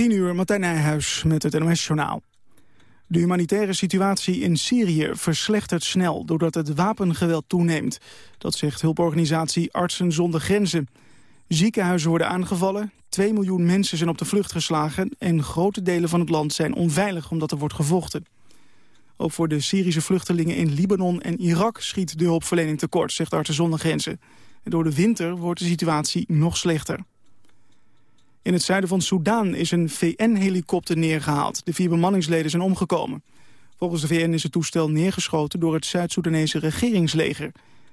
10 uur, Martijn Nijhuis met het NOS-journaal. De humanitaire situatie in Syrië verslechtert snel... doordat het wapengeweld toeneemt. Dat zegt hulporganisatie Artsen zonder Grenzen. Ziekenhuizen worden aangevallen, 2 miljoen mensen zijn op de vlucht geslagen... en grote delen van het land zijn onveilig omdat er wordt gevochten. Ook voor de Syrische vluchtelingen in Libanon en Irak schiet de hulpverlening tekort, zegt Artsen zonder Grenzen. En door de winter wordt de situatie nog slechter. In het zuiden van Soedan is een VN-helikopter neergehaald. De vier bemanningsleden zijn omgekomen. Volgens de VN is het toestel neergeschoten door het Zuid-Soedanese regeringsleger.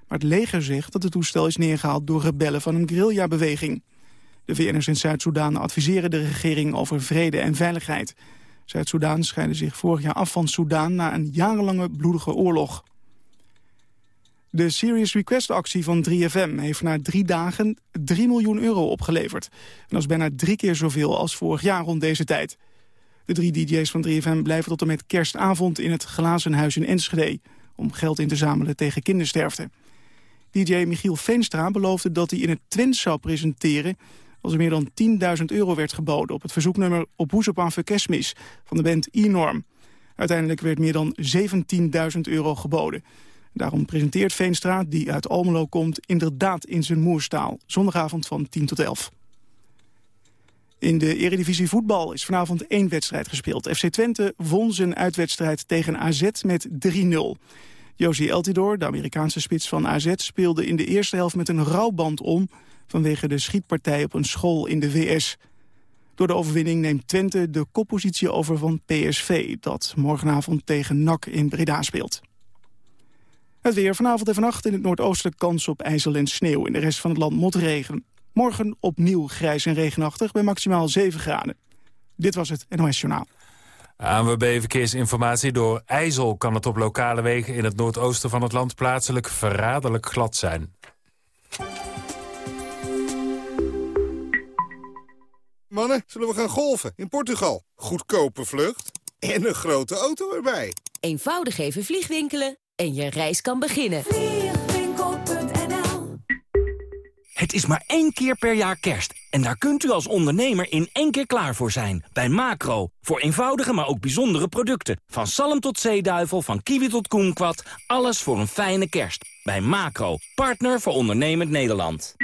Maar het leger zegt dat het toestel is neergehaald door rebellen van een guerrilla-beweging. De VN'ers in Zuid-Soedan adviseren de regering over vrede en veiligheid. Zuid-Soedan scheidde zich vorig jaar af van Soedan na een jarenlange bloedige oorlog. De Serious Request-actie van 3FM heeft na drie dagen 3 miljoen euro opgeleverd. En dat is bijna drie keer zoveel als vorig jaar rond deze tijd. De drie DJ's van 3FM blijven tot en met kerstavond in het Glazen Huis in Enschede... om geld in te zamelen tegen kindersterfte. DJ Michiel Veenstra beloofde dat hij in het Twents zou presenteren... als er meer dan 10.000 euro werd geboden op het verzoeknummer Op Hoezepaan Verkesmis van de band E-Norm. Uiteindelijk werd meer dan 17.000 euro geboden... Daarom presenteert Veenstra, die uit Almelo komt, inderdaad in zijn moerstaal. Zondagavond van 10 tot 11. In de Eredivisie voetbal is vanavond één wedstrijd gespeeld. FC Twente won zijn uitwedstrijd tegen AZ met 3-0. Josie Eltidoor, de Amerikaanse spits van AZ, speelde in de eerste helft met een rouwband om... vanwege de schietpartij op een school in de VS. Door de overwinning neemt Twente de koppositie over van PSV... dat morgenavond tegen NAC in Breda speelt. Het weer vanavond en vannacht in het noordoosten kans op ijzel en sneeuw. In de rest van het land motregen. Morgen opnieuw grijs en regenachtig bij maximaal 7 graden. Dit was het NOS Journaal. ANWB Verkeersinformatie. Door ijzel kan het op lokale wegen in het noordoosten van het land plaatselijk verraderlijk glad zijn. Mannen, zullen we gaan golven in Portugal? Goedkope vlucht en een grote auto erbij. Eenvoudig even vliegwinkelen en je reis kan beginnen. Het is maar één keer per jaar kerst. En daar kunt u als ondernemer in één keer klaar voor zijn. Bij Macro. Voor eenvoudige, maar ook bijzondere producten. Van salm tot zeeduivel, van kiwi tot koenkwad. Alles voor een fijne kerst. Bij Macro. Partner voor ondernemend Nederland.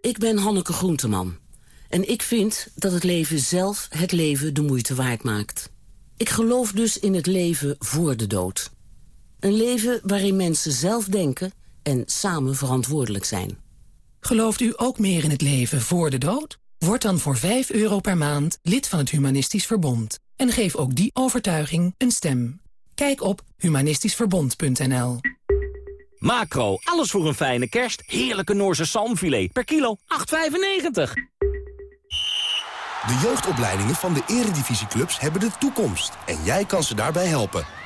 Ik ben Hanneke Groenteman. En ik vind dat het leven zelf het leven de moeite waard maakt. Ik geloof dus in het leven voor de dood. Een leven waarin mensen zelf denken en samen verantwoordelijk zijn. Gelooft u ook meer in het leven voor de dood? Word dan voor 5 euro per maand lid van het Humanistisch Verbond. En geef ook die overtuiging een stem. Kijk op humanistischverbond.nl Macro, alles voor een fijne kerst. Heerlijke Noorse salmfilet. Per kilo 8,95. De jeugdopleidingen van de eredivisieclubs hebben de toekomst. En jij kan ze daarbij helpen.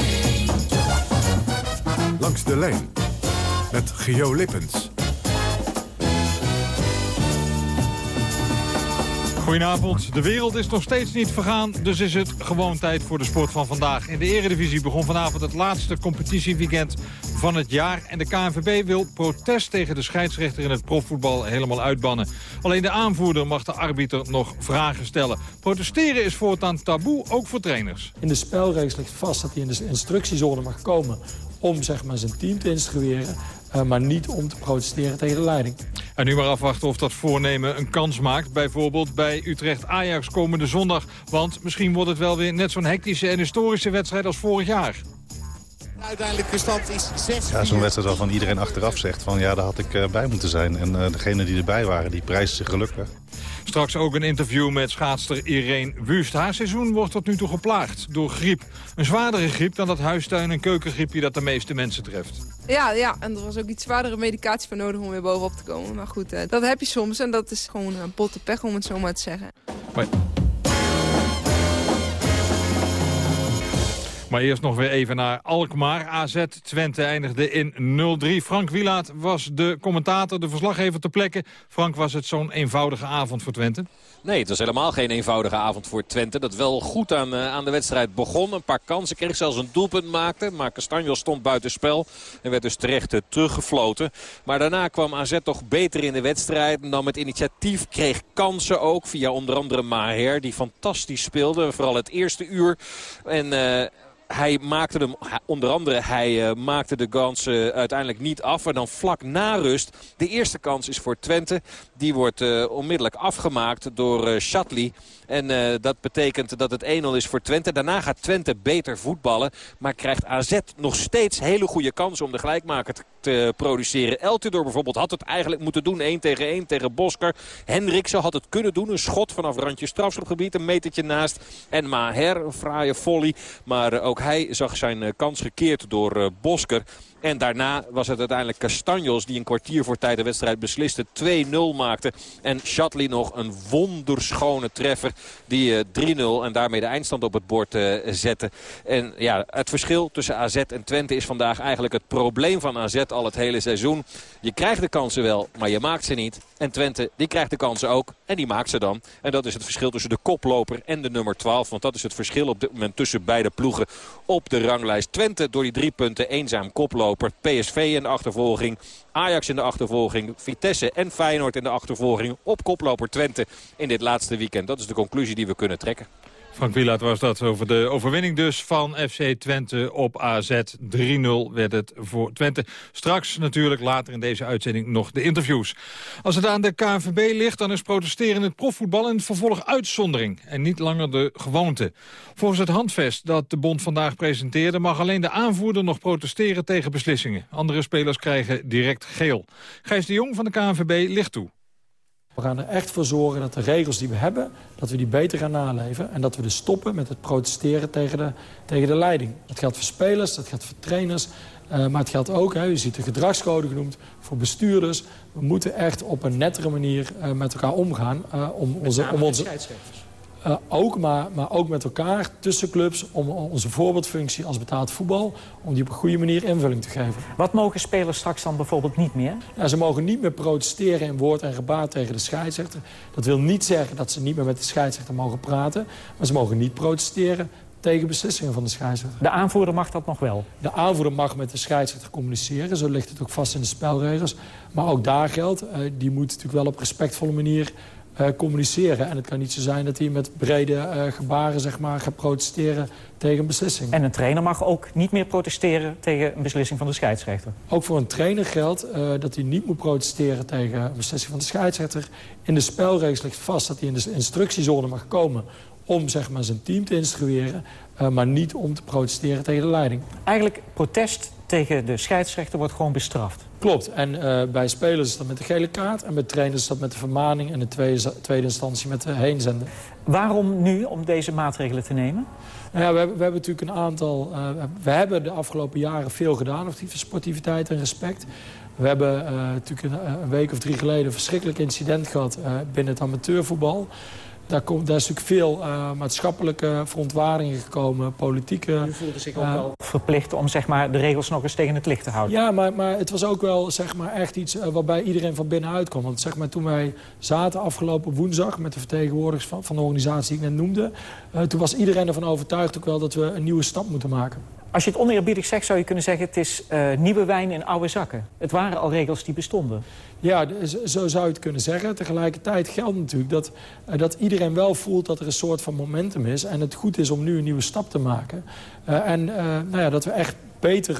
de lijn met Geo Lippens. Goedenavond. De wereld is nog steeds niet vergaan, dus is het gewoon tijd voor de sport van vandaag. In de Eredivisie begon vanavond het laatste competitieweekend van het jaar. En de KNVB wil protest tegen de scheidsrechter in het profvoetbal helemaal uitbannen. Alleen de aanvoerder mag de arbiter nog vragen stellen. Protesteren is voortaan taboe, ook voor trainers. In de spelregels ligt vast dat hij in de instructiezone mag komen om zeg maar, zijn team te instrueren. Uh, maar niet om te protesteren tegen de leiding. En nu maar afwachten of dat voornemen een kans maakt. Bijvoorbeeld bij Utrecht-Ajax komende zondag. Want misschien wordt het wel weer net zo'n hectische en historische wedstrijd als vorig jaar. De uiteindelijke stand is 6 Ja, zo'n wedstrijd waarvan iedereen achteraf zegt van ja, daar had ik uh, bij moeten zijn. En uh, degenen die erbij waren, die prijzen zich gelukkig. Straks ook een interview met schaatster Irene Wust. Haar seizoen wordt tot nu toe geplaagd door griep. Een zwaardere griep dan dat huistuin- en keukengriepje dat de meeste mensen treft. Ja, ja, en er was ook iets zwaardere medicatie voor nodig om weer bovenop te komen. Maar goed, eh, dat heb je soms en dat is gewoon een botte pech om het zo maar te zeggen. Maar eerst nog weer even naar Alkmaar. AZ Twente eindigde in 0-3. Frank Wielaert was de commentator, de verslaggever ter plekke. Frank, was het zo'n eenvoudige avond voor Twente? Nee, het was helemaal geen eenvoudige avond voor Twente. Dat wel goed aan, uh, aan de wedstrijd begon. Een paar kansen kreeg, zelfs een doelpunt maakte. Maar Castanjos stond buiten spel en werd dus terecht uh, teruggefloten. Maar daarna kwam AZ toch beter in de wedstrijd. Nam het initiatief, kreeg kansen ook via onder andere Maher. Die fantastisch speelde, vooral het eerste uur. En... Uh, hij maakte hem, onder andere, hij uh, maakte de kans uh, uiteindelijk niet af. En dan vlak na rust, de eerste kans is voor Twente. Die wordt uh, onmiddellijk afgemaakt door Shatley. En dat betekent dat het 1-0 is voor Twente. Daarna gaat Twente beter voetballen. Maar krijgt AZ nog steeds hele goede kansen om de gelijkmaker te, produceren. Eltidoor bijvoorbeeld had het eigenlijk moeten doen. 1 tegen 1 tegen Bosker. Hendriksen had het kunnen doen. Een schot vanaf randje strafschopgebied. Een metertje naast. En Maher, een fraaie volley. Maar ook hij zag zijn uh, kans gekeerd door Bosker. En daarna was het uiteindelijk Castanjos die een kwartier voor tijd de wedstrijd besliste. 2-0 maakte. En Shatley nog een wonderschone treffer. Die uh, 3-0 en daarmee de eindstand op het bord uh, zette. En ja, het verschil tussen AZ en Twente is vandaag eigenlijk het probleem van AZ al het hele seizoen. Je krijgt de kansen wel, maar je maakt ze niet. En Twente die krijgt de kansen ook en die maakt ze dan. En dat is het verschil tussen de koploper en de nummer 12. Want dat is het verschil op dit moment tussen beide ploegen op de ranglijst. Twente door die drie punten eenzaam koploper. PSV in de achtervolging. Ajax in de achtervolging. Vitesse en Feyenoord in de achtervolging. Op koploper Twente in dit laatste weekend. Dat is de conclusie die we kunnen trekken. Frank Wielaert was dat over de overwinning dus van FC Twente op AZ. 3-0 werd het voor Twente. Straks natuurlijk later in deze uitzending nog de interviews. Als het aan de KNVB ligt, dan is protesteren in het profvoetbal het vervolg uitzondering. En niet langer de gewoonte. Volgens het handvest dat de bond vandaag presenteerde... mag alleen de aanvoerder nog protesteren tegen beslissingen. Andere spelers krijgen direct geel. Gijs de Jong van de KNVB ligt toe. We gaan er echt voor zorgen dat de regels die we hebben, dat we die beter gaan naleven. En dat we dus stoppen met het protesteren tegen de, tegen de leiding. Dat geldt voor spelers, dat geldt voor trainers. Uh, maar het geldt ook, hè, u ziet de gedragscode genoemd, voor bestuurders. We moeten echt op een nettere manier uh, met elkaar omgaan. Uh, om onze, om onze, uh, ook, maar, maar ook met elkaar tussen clubs om onze voorbeeldfunctie als betaald voetbal... om die op een goede manier invulling te geven. Wat mogen spelers straks dan bijvoorbeeld niet meer? Ja, ze mogen niet meer protesteren in woord en gebaar tegen de scheidsrechter. Dat wil niet zeggen dat ze niet meer met de scheidsrechter mogen praten. Maar ze mogen niet protesteren tegen beslissingen van de scheidsrechter. De aanvoerder mag dat nog wel? De aanvoerder mag met de scheidsrechter communiceren. Zo ligt het ook vast in de spelregels. Maar ook daar geldt, uh, die moet natuurlijk wel op respectvolle manier communiceren. En het kan niet zo zijn dat hij met brede uh, gebaren zeg maar, gaat protesteren tegen een beslissing. En een trainer mag ook niet meer protesteren tegen een beslissing van de scheidsrechter? Ook voor een trainer geldt uh, dat hij niet moet protesteren tegen een beslissing van de scheidsrechter. In de spelregels ligt vast dat hij in de instructiezone mag komen om zeg maar, zijn team te instrueren, uh, maar niet om te protesteren tegen de leiding. Eigenlijk protest tegen de scheidsrechter wordt gewoon bestraft. Klopt. En uh, bij spelers is dat met de gele kaart. En bij trainers is dat met de vermaning. En in tweede, tweede instantie met de heenzenden. Waarom nu om deze maatregelen te nemen? Nou ja, we, hebben, we hebben natuurlijk een aantal... Uh, we hebben de afgelopen jaren veel gedaan op die sportiviteit en respect. We hebben uh, natuurlijk een, een, week of drie geleden een verschrikkelijk incident gehad binnen het amateurvoetbal. Daar, komt, daar is natuurlijk veel uh, maatschappelijke verontwaringen gekomen, politieke... U voelde zich ook uh, wel verplicht om zeg maar, de regels nog eens tegen het licht te houden. Ja, maar, maar het was ook wel zeg maar, echt iets uh, waarbij iedereen van binnenuit kwam. Want zeg maar, toen wij zaten afgelopen woensdag met de vertegenwoordigers van, van de organisatie die ik net noemde... toen was iedereen ervan overtuigd ook wel dat we een nieuwe stap moeten maken. Als je het oneerbiedig zegt, zou je kunnen zeggen... het is uh, nieuwe wijn in oude zakken. Het waren al regels die bestonden. Ja, zo zou je het kunnen zeggen. Tegelijkertijd geldt natuurlijk dat, uh, dat iedereen wel voelt... dat er een soort van momentum is. En het goed is om nu een nieuwe stap te maken. Uh, en nou ja, dat we echt beter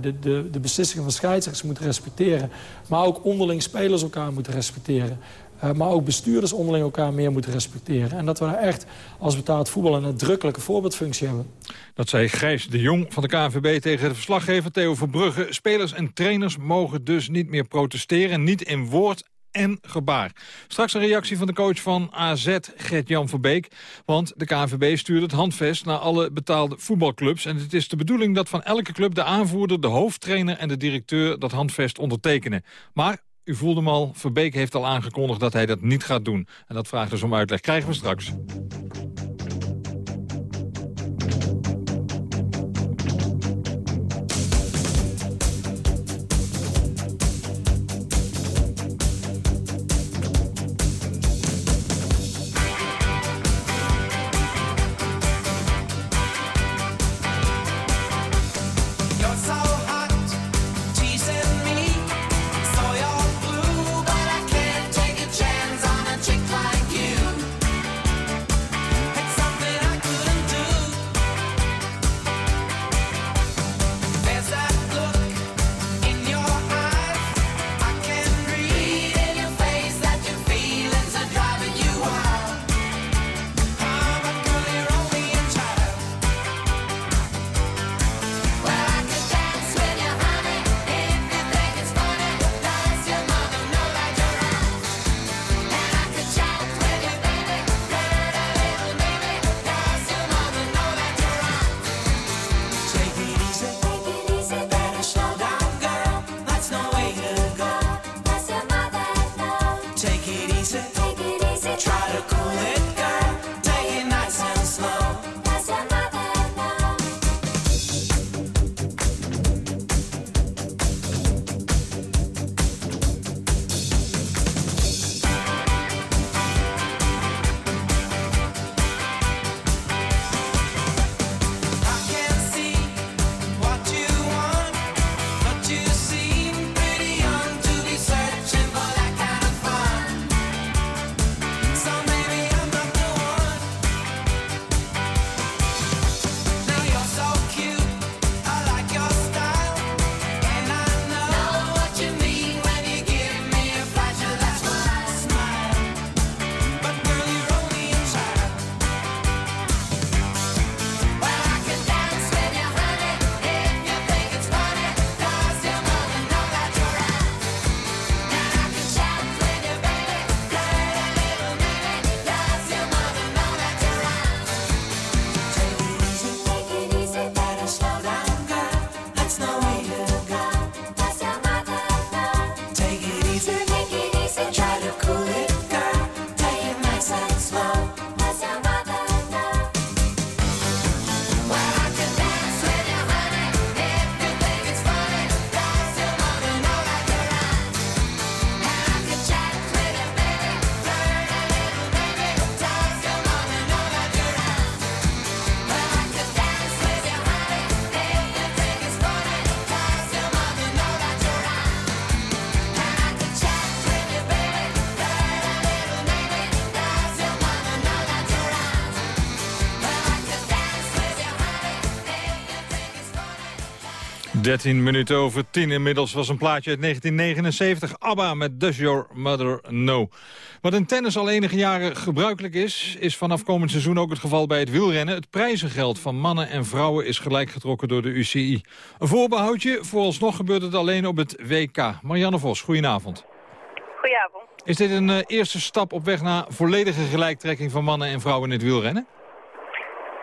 de, de, de beslissingen van scheidsrechters moeten respecteren. Maar ook onderling spelers elkaar moeten respecteren. Uh, maar ook bestuurders onderling elkaar meer moeten respecteren. En dat we daar echt als betaald voetbal een nadrukkelijke voorbeeldfunctie hebben. Dat zei Gijs de Jong van de KNVB tegen de verslaggever Theo Verbrugge. Spelers en trainers mogen dus niet meer protesteren. Niet in woord en gebaar. Straks een reactie van de coach van AZ, Gert-Jan Verbeek. Want de KNVB stuurt het handvest naar alle betaalde voetbalclubs. En het is de bedoeling dat van elke club de aanvoerder, de hoofdtrainer en de directeur dat handvest ondertekenen. Maar u voelde hem al, Verbeek heeft al aangekondigd dat hij dat niet gaat doen. En dat vraagt dus om uitleg. Krijgen we straks. 13 minuten over 10 inmiddels was een plaatje uit 1979. ABBA met Does Your Mother Know. Wat in tennis al enige jaren gebruikelijk is... is vanaf komend seizoen ook het geval bij het wielrennen. Het prijzengeld van mannen en vrouwen is gelijk getrokken door de UCI. Een voorbehoudje, vooralsnog gebeurt het alleen op het WK. Marianne Vos, goedenavond. Goedenavond. Is dit een uh, eerste stap op weg naar volledige gelijktrekking van mannen en vrouwen in het wielrennen?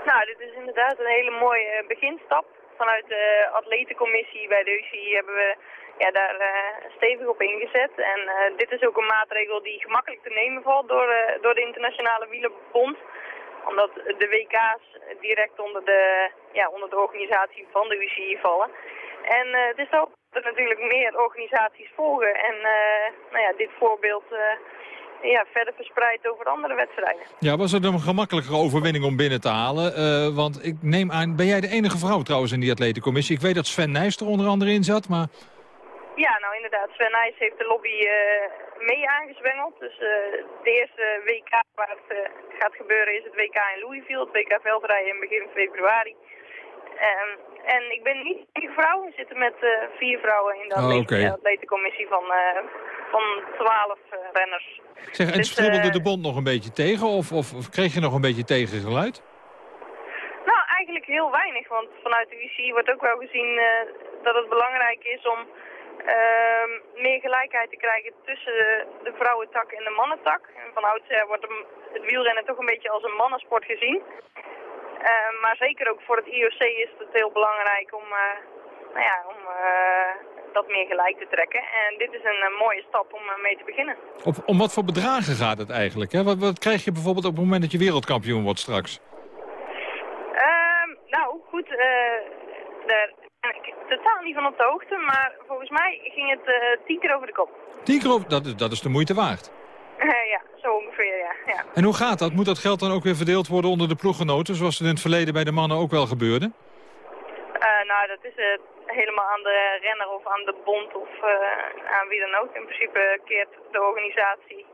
Nou, dit is inderdaad een hele mooie beginstap vanuit de atletencommissie bij de UCI hebben we ja, daar uh, stevig op ingezet. En uh, dit is ook een maatregel die gemakkelijk te nemen valt door, uh, door de Internationale Wielerbond. Omdat de WK's direct onder de, ja, onder de organisatie van de UCI vallen. En het is ook dat er natuurlijk meer organisaties volgen. En nou ja, dit voorbeeld ja, verder verspreid over andere wedstrijden. Ja, was het een gemakkelijkere overwinning om binnen te halen? Uh, want ik neem aan, ben jij de enige vrouw trouwens in die atletencommissie? Ik weet dat Sven Nijs er onder andere in zat, maar... Ja, nou inderdaad. Sven Nijs heeft de lobby uh, mee aangezwengeld. Dus uh, de eerste WK waar het gaat gebeuren is het WK in Louisville. Het WK veldrijden in begin februari. Um, en ik ben niet één vrouw. We zitten met vier vrouwen in de oh, okay. atletencommissie van, van twaalf renners. Zeg, en Dus, stribbelde eh, de bond nog een beetje tegen of, of, of kreeg je nog een beetje tegengeluid? Nou, eigenlijk heel weinig, want vanuit de UCI wordt ook wel gezien uh, dat het belangrijk is om uh, meer gelijkheid te krijgen tussen de, de vrouwentak en de mannentak. En van oudsher wordt het wielrennen toch een beetje als een mannensport gezien. Uh, maar zeker ook voor het IOC is het heel belangrijk om, nou ja, om dat meer gelijk te trekken. En dit is een uh, mooie stap om uh, mee te beginnen. Op, om wat voor bedragen gaat het eigenlijk? Hè? Wat, wat, krijg je bijvoorbeeld op het moment dat je wereldkampioen wordt straks? Uh, nou, goed. daar ben ik totaal niet van op de hoogte. Maar volgens mij ging het tien keer over de kop. Tien keer over, dat, is, dat is de moeite waard. ja, zo ongeveer, ja. ja. En hoe gaat dat? Moet dat geld dan ook weer verdeeld worden onder de ploeggenoten... zoals het in het verleden bij de mannen ook wel gebeurde? Nou, dat is het helemaal aan de renner of aan de bond of uh, aan wie dan ook. In principe keert de organisatie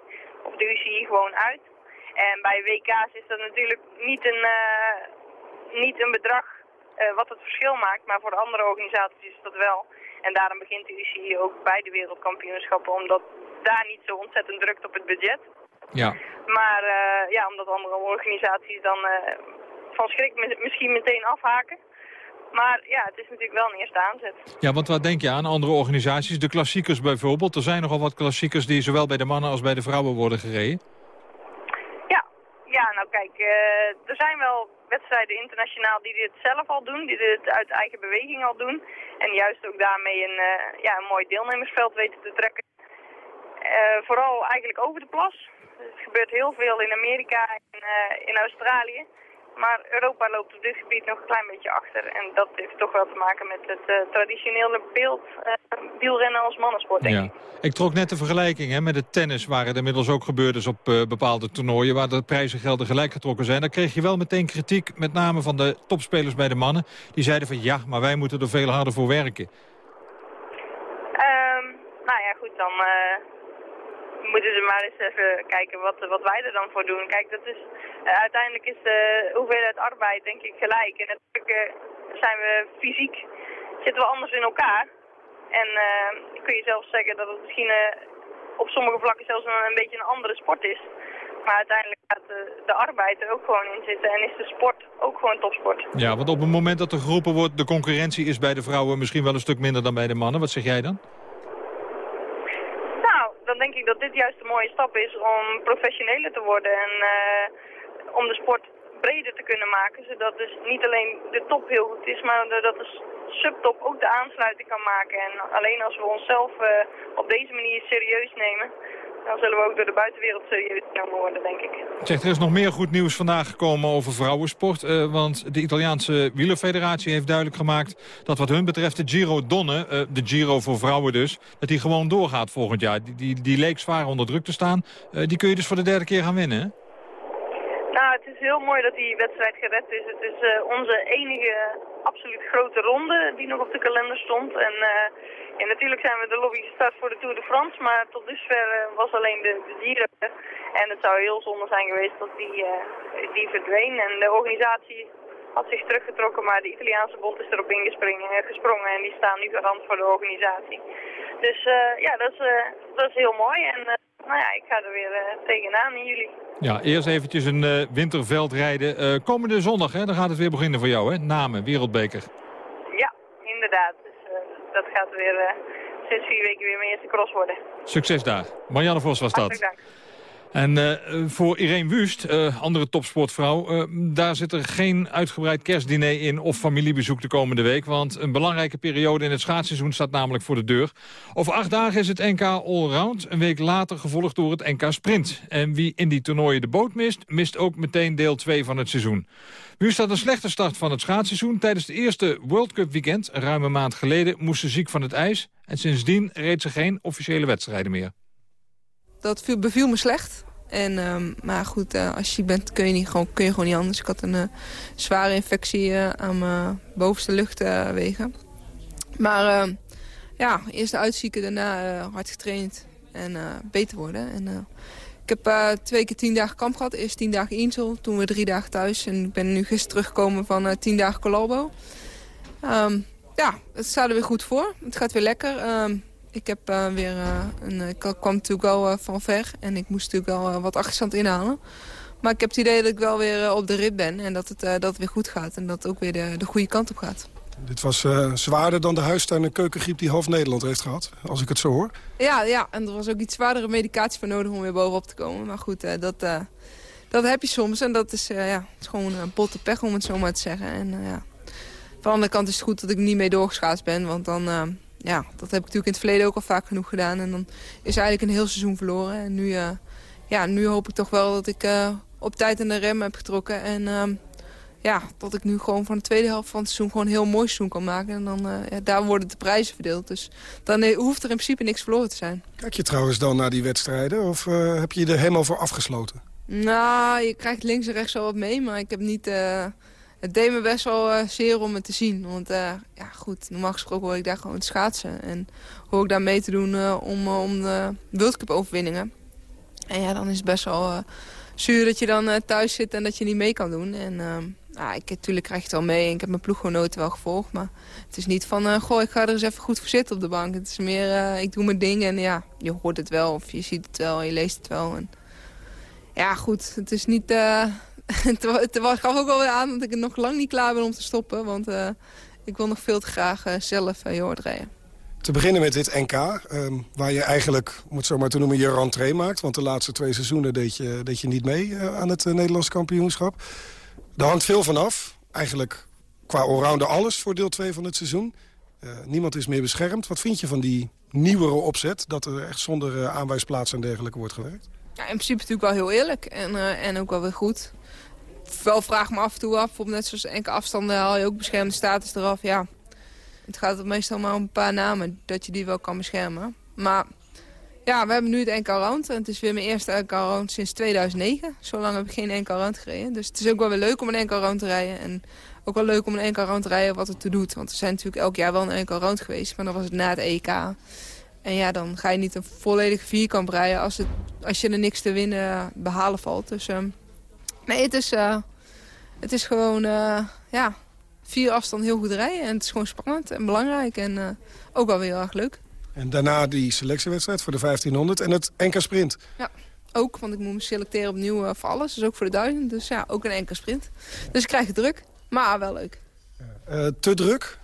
of de UCI gewoon uit. En bij WK's is dat natuurlijk niet een, uh, niet een bedrag uh, wat het verschil maakt, maar voor de andere organisaties is dat wel. En daarom begint de UCI ook bij de wereldkampioenschappen, omdat daar niet zo ontzettend drukt op het budget. Ja. Maar ja, omdat andere organisaties dan van schrik misschien meteen afhaken. Maar ja, het is natuurlijk wel een eerste aanzet. Ja, want wat denk je aan andere organisaties? De klassiekers bijvoorbeeld. Er zijn nogal wat klassiekers die zowel bij de mannen als bij de vrouwen worden gereden. Ja, ja nou kijk, uh, er zijn wel wedstrijden internationaal die dit zelf al doen. Die dit uit eigen beweging al doen. En juist ook daarmee een, uh, ja, een mooi deelnemersveld weten te trekken. Uh, vooral eigenlijk over de plas. Het gebeurt heel veel in Amerika en in Australië. Maar Europa loopt op dit gebied nog een klein beetje achter. En dat heeft toch wel te maken met het uh, traditionele beeld uh, wielrennen als mannensport, denk ja. ik. Ik trok net de vergelijking hè, met het tennis, waar het inmiddels ook gebeurd is op uh, bepaalde toernooien, waar de prijzengelden gelijk getrokken zijn. Dan kreeg je wel meteen kritiek, met name van de topspelers bij de mannen. Die zeiden van ja, maar wij moeten er veel harder voor werken. Um, nou ja, goed, dan moeten ze maar eens even kijken wat, wat wij er dan voor doen. Kijk, dat is, uh, uiteindelijk is de hoeveelheid arbeid denk ik gelijk. En natuurlijk uh, zijn we fysiek, zitten we anders in elkaar. En kun je zelfs zeggen dat het misschien op sommige vlakken zelfs een, een, beetje een andere sport is. Maar uiteindelijk gaat de, de, arbeid er ook gewoon in zitten en is de sport ook gewoon topsport. Ja, want op het moment dat er geroepen wordt, de concurrentie is bij de vrouwen misschien wel een stuk minder dan bij de mannen. Wat zeg jij dan? Denk ik dat dit juist een mooie stap is om professioneler te worden en uh, om de sport breder te kunnen maken. Zodat dus niet alleen de top heel goed is, maar dat de subtop ook de aansluiting kan maken. En alleen als we onszelf uh, op deze manier serieus nemen, dan zullen we ook door de buitenwereld serieus genomen worden, denk ik. Zeg, er is nog meer goed nieuws vandaag gekomen over vrouwensport. Uh, want de Italiaanse wielerfederatie heeft duidelijk gemaakt... dat wat hun betreft de Giro Donne, uh, de Giro voor vrouwen dus... dat die gewoon doorgaat volgend jaar. Die, die, die leek zwaar onder druk te staan. Uh, die kun je dus voor de derde keer gaan winnen, hè? Nou, het is heel mooi dat die wedstrijd gered is. Het is onze enige absoluut grote ronde die nog op de kalender stond. En... Ja, natuurlijk zijn we de lobby gestart voor de Tour de France, maar tot dusver uh, was alleen de, de dieren. En het zou heel zonde zijn geweest dat die, uh, die verdween. En de organisatie had zich teruggetrokken, maar de Italiaanse bond is erop ingesprongen gesprongen en die staan nu garant voor de organisatie. Dus ja, dat is, dat is heel mooi en nou ja, ik ga er weer tegenaan in juli. Ja, eerst eventjes een winterveldrijden. komende zondag, hè, dan gaat het weer beginnen voor jou, hè? Namen, Wereldbeker. Ja, inderdaad. Dat gaat weer sinds vier weken weer mijn eerste cross worden. Succes daar. Marianne Vos was dat. Hartelijk dank. En uh, voor Irene Wust, uh, andere topsportvrouw... Uh, daar zit er geen uitgebreid kerstdiner in of familiebezoek de komende week. Want een belangrijke periode in het schaatsseizoen staat namelijk voor de deur. Over acht dagen is het NK Allround. Een week later gevolgd door het NK Sprint. En wie in die toernooien de boot mist, mist ook meteen deel 2 van het seizoen. Wust had een slechte start van het schaatsseizoen. Tijdens de eerste World Cup weekend, een ruime maand geleden, moest ze ziek van het ijs. En sindsdien reed ze geen officiële wedstrijden meer. Dat beviel me slecht. En, uh, maar goed, uh, als je bent kun je, niet, gewoon, kun je gewoon niet anders. Ik had een uh, zware infectie uh, aan mijn bovenste luchtwegen. maar ehm, ja, eerst de uitzieken, daarna hard getraind en beter worden. En, ik heb twee keer tien dagen kamp gehad. Eerst tien dagen Insel, toen we drie dagen thuis. En ik ben nu gisteren teruggekomen van tien dagen Colombo. Um, ja, het staat er weer goed voor. Het gaat weer lekker. Ehm, ik heb uh, weer uh, een, ik kwam natuurlijk wel van ver en ik moest natuurlijk wel wat achterstand inhalen. Maar ik heb het idee dat ik wel weer op de rit ben en dat het, dat het weer goed gaat en dat het ook weer de, de goede kant op gaat. Dit was zwaarder dan de huistuin- en keukengriep die half Nederland heeft gehad, als ik het zo hoor. Ja, ja, en er was ook iets zwaardere medicatie voor nodig om weer bovenop te komen. Maar goed, dat, dat heb je soms en dat is, ja, het is gewoon een botte pech om het zo maar te zeggen. En, ja. Van de andere kant is het goed dat ik niet mee doorgeschaatst ben, want dan ja, dat heb ik natuurlijk in het verleden ook al vaak genoeg gedaan. En dan is eigenlijk een heel seizoen verloren. En nu, uh, ja, nu hoop ik toch wel dat ik uh, op tijd in de rem heb getrokken. En uh, ja, dat ik nu gewoon van de tweede helft van het seizoen gewoon een heel mooi seizoen kan maken. En dan, ja, daar worden de prijzen verdeeld. Dus dan hoeft er in principe niks verloren te zijn. Kijk je trouwens dan naar die wedstrijden? Of heb je er helemaal voor afgesloten? Nou, je krijgt links en rechts wel wat mee. Maar ik heb niet het deed me best wel uh, zeer om het te zien. Want uh, ja, goed, normaal gesproken hoor ik daar gewoon schaatsen. En hoor ik daar mee te doen uh, om, om de World Cup overwinningen. En ja, dan is het best wel zuur dat je dan thuis zit en dat je niet mee kan doen. En ja, ik, natuurlijk krijg je het wel mee en ik heb mijn ploeggenoten wel gevolgd. Maar het is niet van, goh, ik ga er eens even goed voor zitten op de bank. Het is meer, ik doe mijn ding en ja, je hoort het wel of je ziet het wel, je leest het wel. En, ja, goed, het is niet het gaf ook wel weer aan dat ik er nog lang niet klaar ben om te stoppen. Want uh, ik wil nog veel te graag uh, zelf uh, rijden. Te beginnen met dit NK, ehm, waar je eigenlijk, om het zo maar te noemen, je rentree maakt. Want de laatste twee seizoenen deed je, deed je niet mee aan het Nederlands kampioenschap. Daar hangt veel van af. Eigenlijk qua allrounder alles voor deel 2 van het seizoen. niemand is meer beschermd. Wat vind je van die nieuwere opzet? Dat er echt zonder aanwijsplaats en dergelijke wordt gewerkt? Ja, in principe natuurlijk wel heel eerlijk en, en ook wel weer goed wel vraag me af en toe af. Net zoals enkele afstanden haal je ook beschermde status eraf. Ja, het gaat meestal maar om een paar namen dat je die wel kan beschermen. Maar ja, we hebben nu het NK Round. En het is weer mijn eerste NK Round sinds 2009. Zo lang heb ik geen NK Round gereden. Dus het is ook wel weer leuk om een NK Round te rijden. En ook wel leuk om een NK Round te rijden wat het te doet. Want er zijn natuurlijk elk jaar wel een NK Round geweest. Maar dan was het na het EK. En ja, dan ga je niet een volledige vierkant rijden als, het, als je er niks te winnen behalen valt. Dus... Um, Nee, het is, uh, het is gewoon uh, ja, vier afstand heel goed rijden. En het is gewoon spannend en belangrijk. En uh, ook wel weer heel erg leuk. En daarna die selectiewedstrijd voor de 1500 en het NK Sprint. Ja, ook, want ik moet me selecteren opnieuw voor alles. Dus ook voor de 1000. Dus ja, ook een NK Sprint. Dus ik krijg het druk, maar wel leuk. te druk?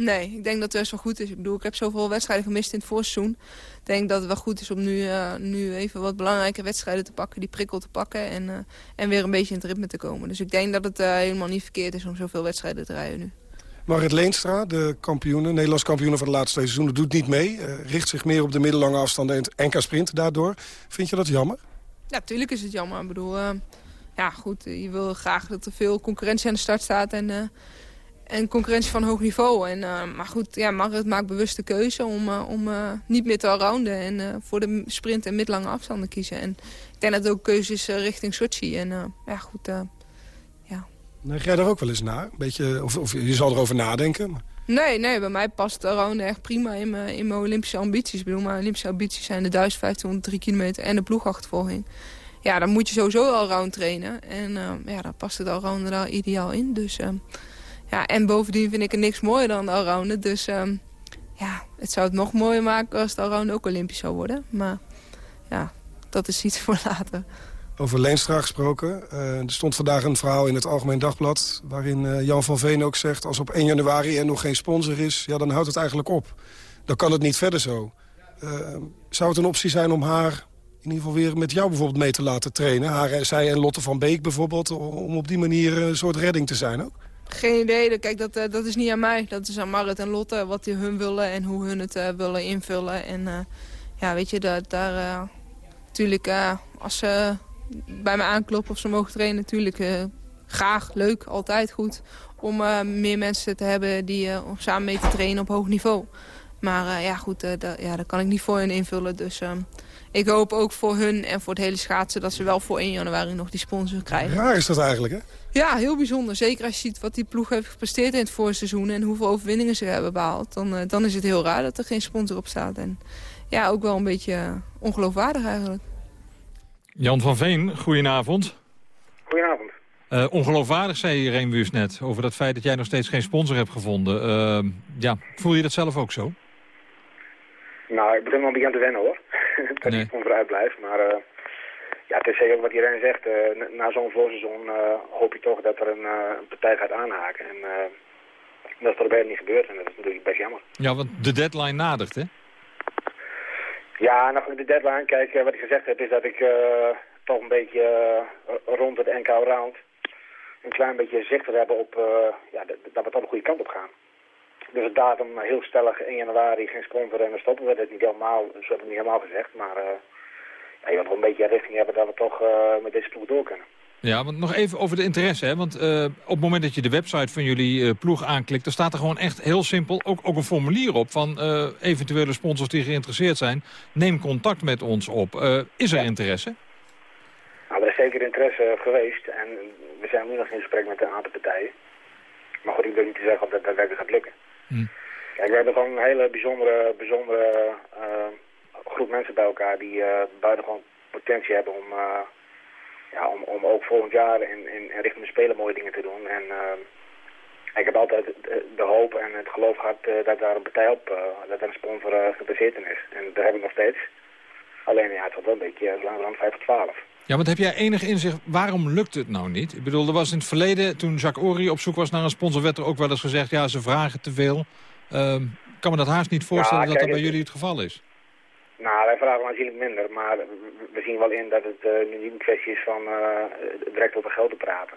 Nee, ik denk dat het best wel goed is. Ik bedoel, ik heb zoveel wedstrijden gemist in het voorseizoen. Ik denk dat het wel goed is om nu, uh, nu even wat belangrijke wedstrijden te pakken. Die prikkel te pakken en, uh, en weer een beetje in het ritme te komen. Dus ik denk dat het uh, helemaal niet verkeerd is om zoveel wedstrijden te rijden nu. Marit Leenstra, de kampioene, Nederlands kampioene van de laatste twee seizoenen, doet niet mee. richt zich meer op de middellange afstanden en het NK-sprint daardoor. Vind je dat jammer? Ja, natuurlijk is het jammer. Ik bedoel, ja goed, je wil graag dat er veel concurrentie aan de start staat en en concurrentie van hoog niveau. En, uh, maar goed, ja, Marit maakt bewust de keuze om, uh, om uh, niet meer te allrounden. En voor de sprint en middellange afstanden kiezen. En ik denk dat het ook keuze is richting Sochi. En ja, goed, ja. Neig jij daar ook wel eens naar? Een beetje, of, of je zal erover nadenken? Maar... Nee, nee, bij mij past allrounden echt prima in mijn, in mijn Olympische ambities. Ik bedoel, mijn Olympische ambities zijn de 1500, 3 kilometer en de ploegachtervolging. ja, dan moet je sowieso allround trainen. En ja, dan past het allrounder daar ideaal in. Dus, ja, en bovendien vind ik er niks mooier dan de. Dus ja, het zou het nog mooier maken als de ook Olympisch zou worden. Maar ja, dat is iets voor later. Over Leenstra gesproken. Uh, er stond vandaag een verhaal in het Algemeen Dagblad... waarin uh, Jan van Veen ook zegt... als op 1 januari er nog geen sponsor is, ja, dan houdt het eigenlijk op. Dan kan het niet verder zo. Uh, zou het een optie zijn om haar in ieder geval weer met jou bijvoorbeeld mee te laten trainen? Haar, zij en Lotte van Beek bijvoorbeeld, om op die manier een soort redding te zijn ook? Geen idee. Kijk, dat, dat is niet aan mij. Dat is aan Marit en Lotte, wat die hun willen en hoe hun het willen invullen. En ja, weet je, dat, daar... natuurlijk, als ze bij me aankloppen of ze mogen trainen. Natuurlijk graag, leuk, altijd goed. Om meer mensen te hebben die uh, samen mee te trainen op hoog niveau. Maar ja, goed, ja, dat kan ik niet voor hen invullen. Dus ik hoop ook voor hun en voor het hele schaatsen... dat ze wel voor 1 januari nog die sponsor krijgen. Raar is dat eigenlijk, hè? Ja, heel bijzonder. Zeker als je ziet wat die ploeg heeft gepresteerd in het voorseizoen... en hoeveel overwinningen ze hebben behaald. Dan, dan is het heel raar dat er geen sponsor op staat. En ja, ook wel een beetje ongeloofwaardig eigenlijk. Jan van Veen, goedenavond. Goedenavond. Uh, ongeloofwaardig, zei Irene Wust net, over dat feit dat jij nog steeds geen sponsor hebt gevonden. Uh, ja, voel je dat zelf ook zo? Nou, ik begin wel een beetje aan te wennen hoor. dat nee. sponsor uitblijft, maar uh, ja, het is zeker ook wat iedereen zegt. na zo'n voorseizoen hoop je toch dat er een, een partij gaat aanhaken. En dat is er bijna niet gebeurd en dat is natuurlijk best jammer. Ja, want de deadline nadert hè? Ja, nog de deadline. Kijk, wat ik gezegd heb is dat ik uh, toch een beetje uh, rond het NK Round een klein beetje zicht wil hebben op uh, ja, dat we toch de goede kant op gaan. Dus het datum heel stellig 1 januari geen sponsor en we stoppen we. Dat is niet helemaal, zo heb ik niet helemaal gezegd. Maar ja, je wilt wel een beetje richting hebben dat we toch met deze ploeg door kunnen. Ja, want nog even over de interesse. Hè? Want uh, op het moment dat je de website van jullie uh, ploeg aanklikt... dan staat er gewoon echt heel simpel ook, ook een formulier op... van uh, eventuele sponsors die geïnteresseerd zijn. Neem contact met ons op. is er interesse? Nou, er is zeker interesse geweest. En we zijn nu nog in gesprek met een aantal partijen. Maar goed, ik wil niet te zeggen of dat daadwerkelijk gaat lukken. We hebben gewoon een hele bijzondere, bijzondere groep mensen bij elkaar... die buitengewoon potentie hebben om ja, om, om ook volgend jaar in, in, in richting de Spelen mooie dingen te doen. En ik heb altijd de, hoop en het geloof gehad dat daar een partij op, dat er een sponsor gebaseerd in is. En dat heb ik nog steeds. Alleen ja, het wordt wel een beetje langzaam 5 tot 12. Ja, want heb jij enig inzicht, waarom lukt het nou niet? Ik bedoel, er was in het verleden, toen Jacques Ory op zoek was naar een sponsor... werd er ook wel eens gezegd, ja, ze vragen te veel. Uh, kan me dat haast niet voorstellen kijk, dat dat bij jullie het geval is. Nou, wij vragen aanzienlijk minder, maar we zien wel in dat het uh, nu niet een kwestie is van uh, direct over geld te praten.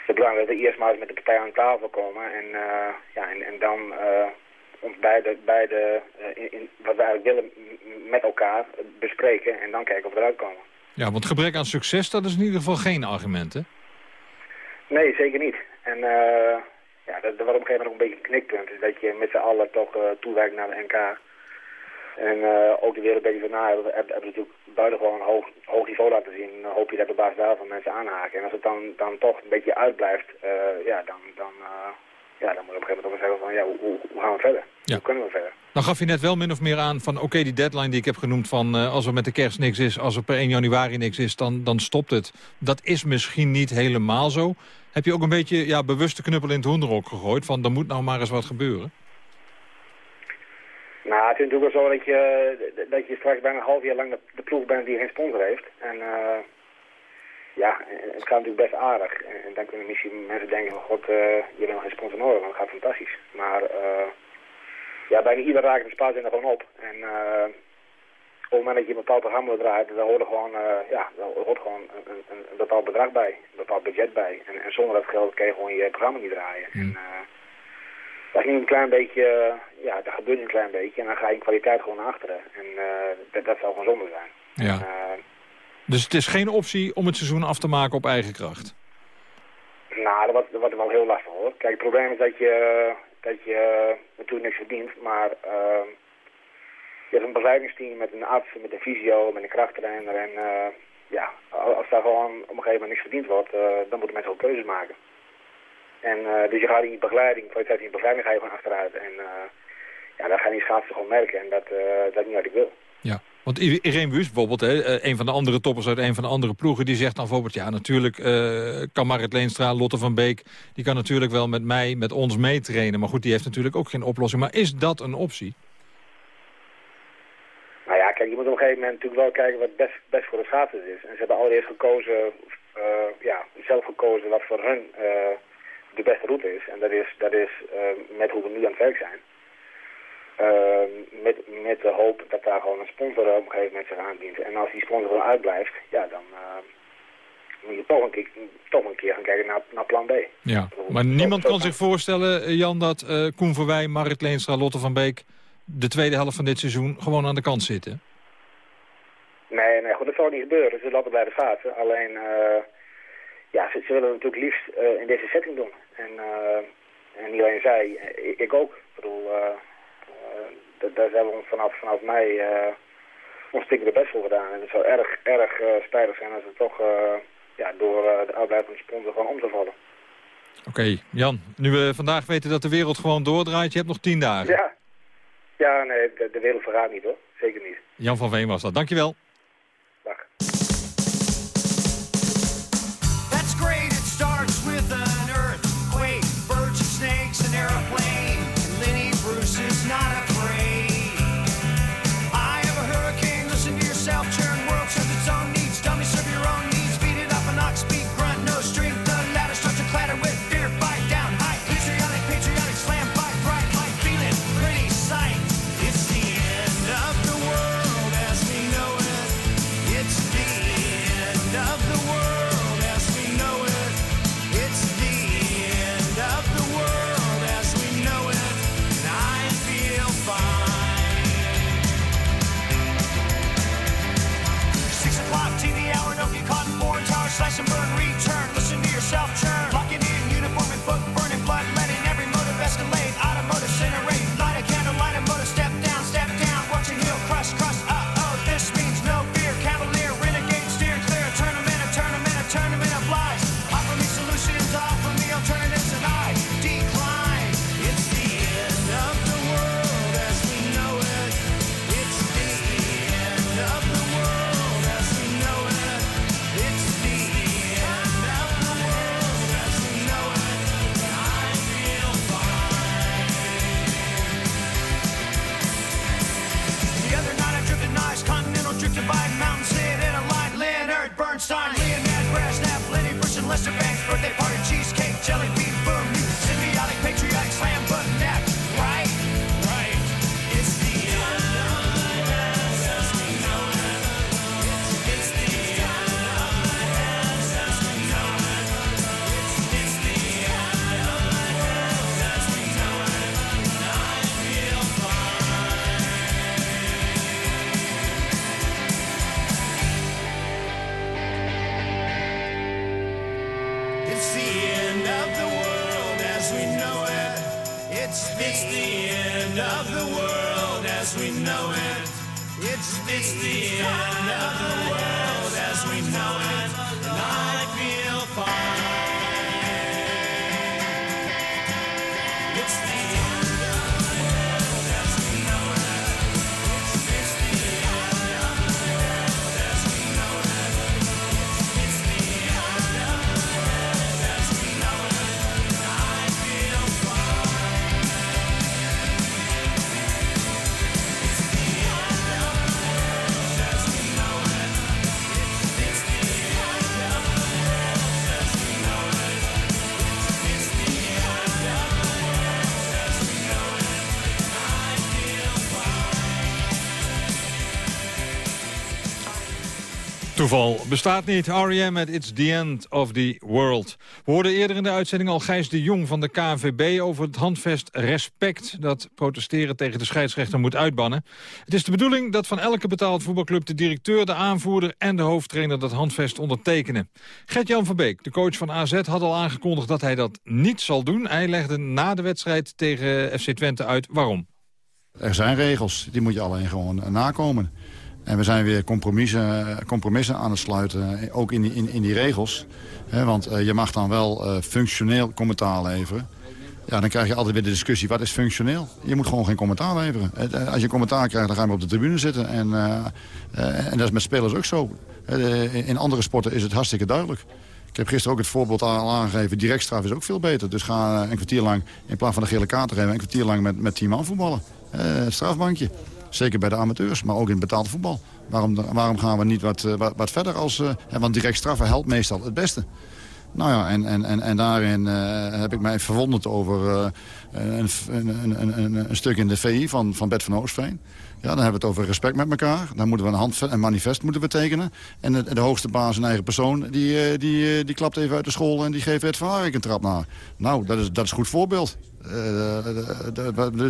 Het is belangrijk dat we eerst maar eens met de partij aan tafel komen en, uh, ja, en, en dan ons beide, beide in, in, wat eigenlijk willen met elkaar bespreken en dan kijken of we eruit komen. Ja, want gebrek aan succes, dat is in ieder geval geen argument, hè? Nee, zeker niet. En ja, dat, dat op een gegeven moment ook een beetje een knikpunt. Is dat je met z'n allen toch toewerkt naar de NK. En uh, ook de wereldbeker daarna hebben, hebben, hebben natuurlijk buitengewoon een hoog, hoog niveau laten zien. Hoop je dat op basis daarvan mensen aanhaken. En als het dan, dan toch een beetje uitblijft, uh, ja, dan, dan, uh, ja, dan moet je op een gegeven moment ook zeggen van ja, hoe, hoe, hoe gaan we verder? Ja. Hoe kunnen we verder? Dan gaf je net wel min of meer aan van oké, die deadline die ik heb genoemd van als er met de kerst niks is, als er per 1 januari niks is, dan, dan stopt het. Dat is misschien niet helemaal zo. Heb je ook een beetje ja, bewuste knuppel in het hoenderok gegooid van er moet nou maar eens wat gebeuren? Nou, het is natuurlijk wel zo dat je, dat je straks bijna een half jaar lang de, de ploeg bent die geen sponsor heeft. En uh, ja, het gaat natuurlijk best aardig. En, dan kunnen misschien mensen denken, van god, uh, je hebt nog geen sponsor nodig, dat gaat fantastisch. Maar uh, ja, bijna ieder raakt de spaarzinnen gewoon op. En uh, op het moment dat je een bepaald programma draait, dan hoort er gewoon, ja, dan hoort gewoon een, een, een, bepaald bedrag bij, een bepaald budget bij. En, en zonder dat geld kun je gewoon je programma niet draaien. Mm. En, dat ging een klein beetje, ja, dat gebeurt een klein beetje. En dan ga je in kwaliteit gewoon achteren. En dat, dat zou gewoon zonde zijn. Ja. En, dus het is geen optie om het seizoen af te maken op eigen kracht? Nou, dat wordt, dat wordt wel heel lastig hoor. Kijk, het probleem is dat je, dat je natuurlijk niks verdient, maar uh, je hebt een begeleidingsteam met een arts, met een fysio, met een krachttrainer. En uh, ja, als daar gewoon op een gegeven moment niks verdiend wordt, uh, dan moeten mensen ook keuzes maken. En uh, dus je gaat in je begeleiding, kwaliteit in je begeleiding ga je gewoon achteruit. En ja, dan gaan die schaatsen gewoon merken en dat, dat is niet wat ik wil. Ja. Want Irene Wust bijvoorbeeld, hè, eh, een van de andere toppers uit een van de andere ploegen... die zegt dan bijvoorbeeld, ja natuurlijk uh, kan Marit Leenstra, Lotte van Beek... die kan natuurlijk wel met mij, met ons meetrainen. Maar goed, die heeft natuurlijk ook geen oplossing. Maar is dat een optie? Nou ja, kijk, je moet op een gegeven moment natuurlijk wel kijken wat best, best voor de schaatsers is. En ze hebben allereerst gekozen, uh, ja, zelf gekozen wat voor hun de beste route is. En dat is, dat is met hoe we nu aan het werk zijn. Ehm, met, met de hoop dat daar gewoon een sponsor op een gegeven moment zich aandient. En als die sponsor er uitblijft, ja, dan uh, moet je toch een, keer, toch een keer gaan kijken naar, naar plan B. Ja, maar niemand kan zich voorstellen, eh, Jan, dat uh, Koen Verwij, Marit Leenstra, Lotte van Beek... de tweede helft van dit seizoen gewoon aan de kant zitten? Nee, nee goed, dat zal niet gebeuren. Ze zullen altijd blijven schaatsen. Alleen, ja, ze, ze, willen het natuurlijk liefst in deze setting doen. En, en niet alleen zij, ik ook. Ik bedoel, eh, daar zijn we vanaf, vanaf mei uh, ons de best voor gedaan. En het zou erg, erg uh, spijtig zijn als het toch ja, door de uitblijvende sponsor gewoon om te vallen. Oké, Jan, nu we vandaag weten dat de wereld gewoon doordraait, je hebt nog tien dagen. Ja, ja nee, de, de wereld verraadt niet hoor. Zeker niet. Jan van Veen was dat. Dankjewel. Dag. Toeval bestaat niet. R.E.M. met It's the End of the World. We hoorden eerder in de uitzending al Gijs de Jong van de KNVB... over het handvest respect dat protesteren tegen de scheidsrechter moet uitbannen. Het is de bedoeling dat van elke betaald voetbalclub... de directeur, de aanvoerder en de hoofdtrainer dat handvest ondertekenen. Gert-Jan van Beek, de coach van AZ, had al aangekondigd dat hij dat niet zal doen. Hij legde na de wedstrijd tegen FC Twente uit waarom. Er zijn regels, die moet je alleen gewoon nakomen. En we zijn weer compromissen, compromissen aan het sluiten, ook in die, in, in die regels. Want eh, je mag dan wel eh, functioneel commentaar leveren. Ja, dan krijg je altijd weer de discussie, wat is functioneel? Je moet gewoon geen commentaar leveren. Eh, Als je commentaar krijgt, dan ga je op de tribune zitten. En, en dat is met spelers ook zo. In andere sporten is het hartstikke duidelijk. Ik heb gisteren ook het voorbeeld al aangegeven. Direct straf is ook veel beter. Dus ga een kwartier lang, in plaats van de gele kaart te geven... een kwartier lang met, met team man voetballen. Strafbankje. Zeker bij de amateurs, maar ook in het betaalde voetbal. Waarom, waarom gaan we niet wat, eh, wat, wat verder als... eh, want direct straffen helpt meestal het beste. Nou ja, en, en, en, en daarin eh, heb ik mij verwonderd over een, een, een, een, een stuk in de VI van, van Bert van Oostveen. Ja, dan hebben we het over respect met elkaar. Dan moeten we een, hand, een manifest moeten we tekenen. En de, de hoogste baas, een eigen persoon, die, eh, die, eh, die klapt even uit de school... en die geeft het van een trap naar. Nou, dat is, dat is een goed voorbeeld. Eh,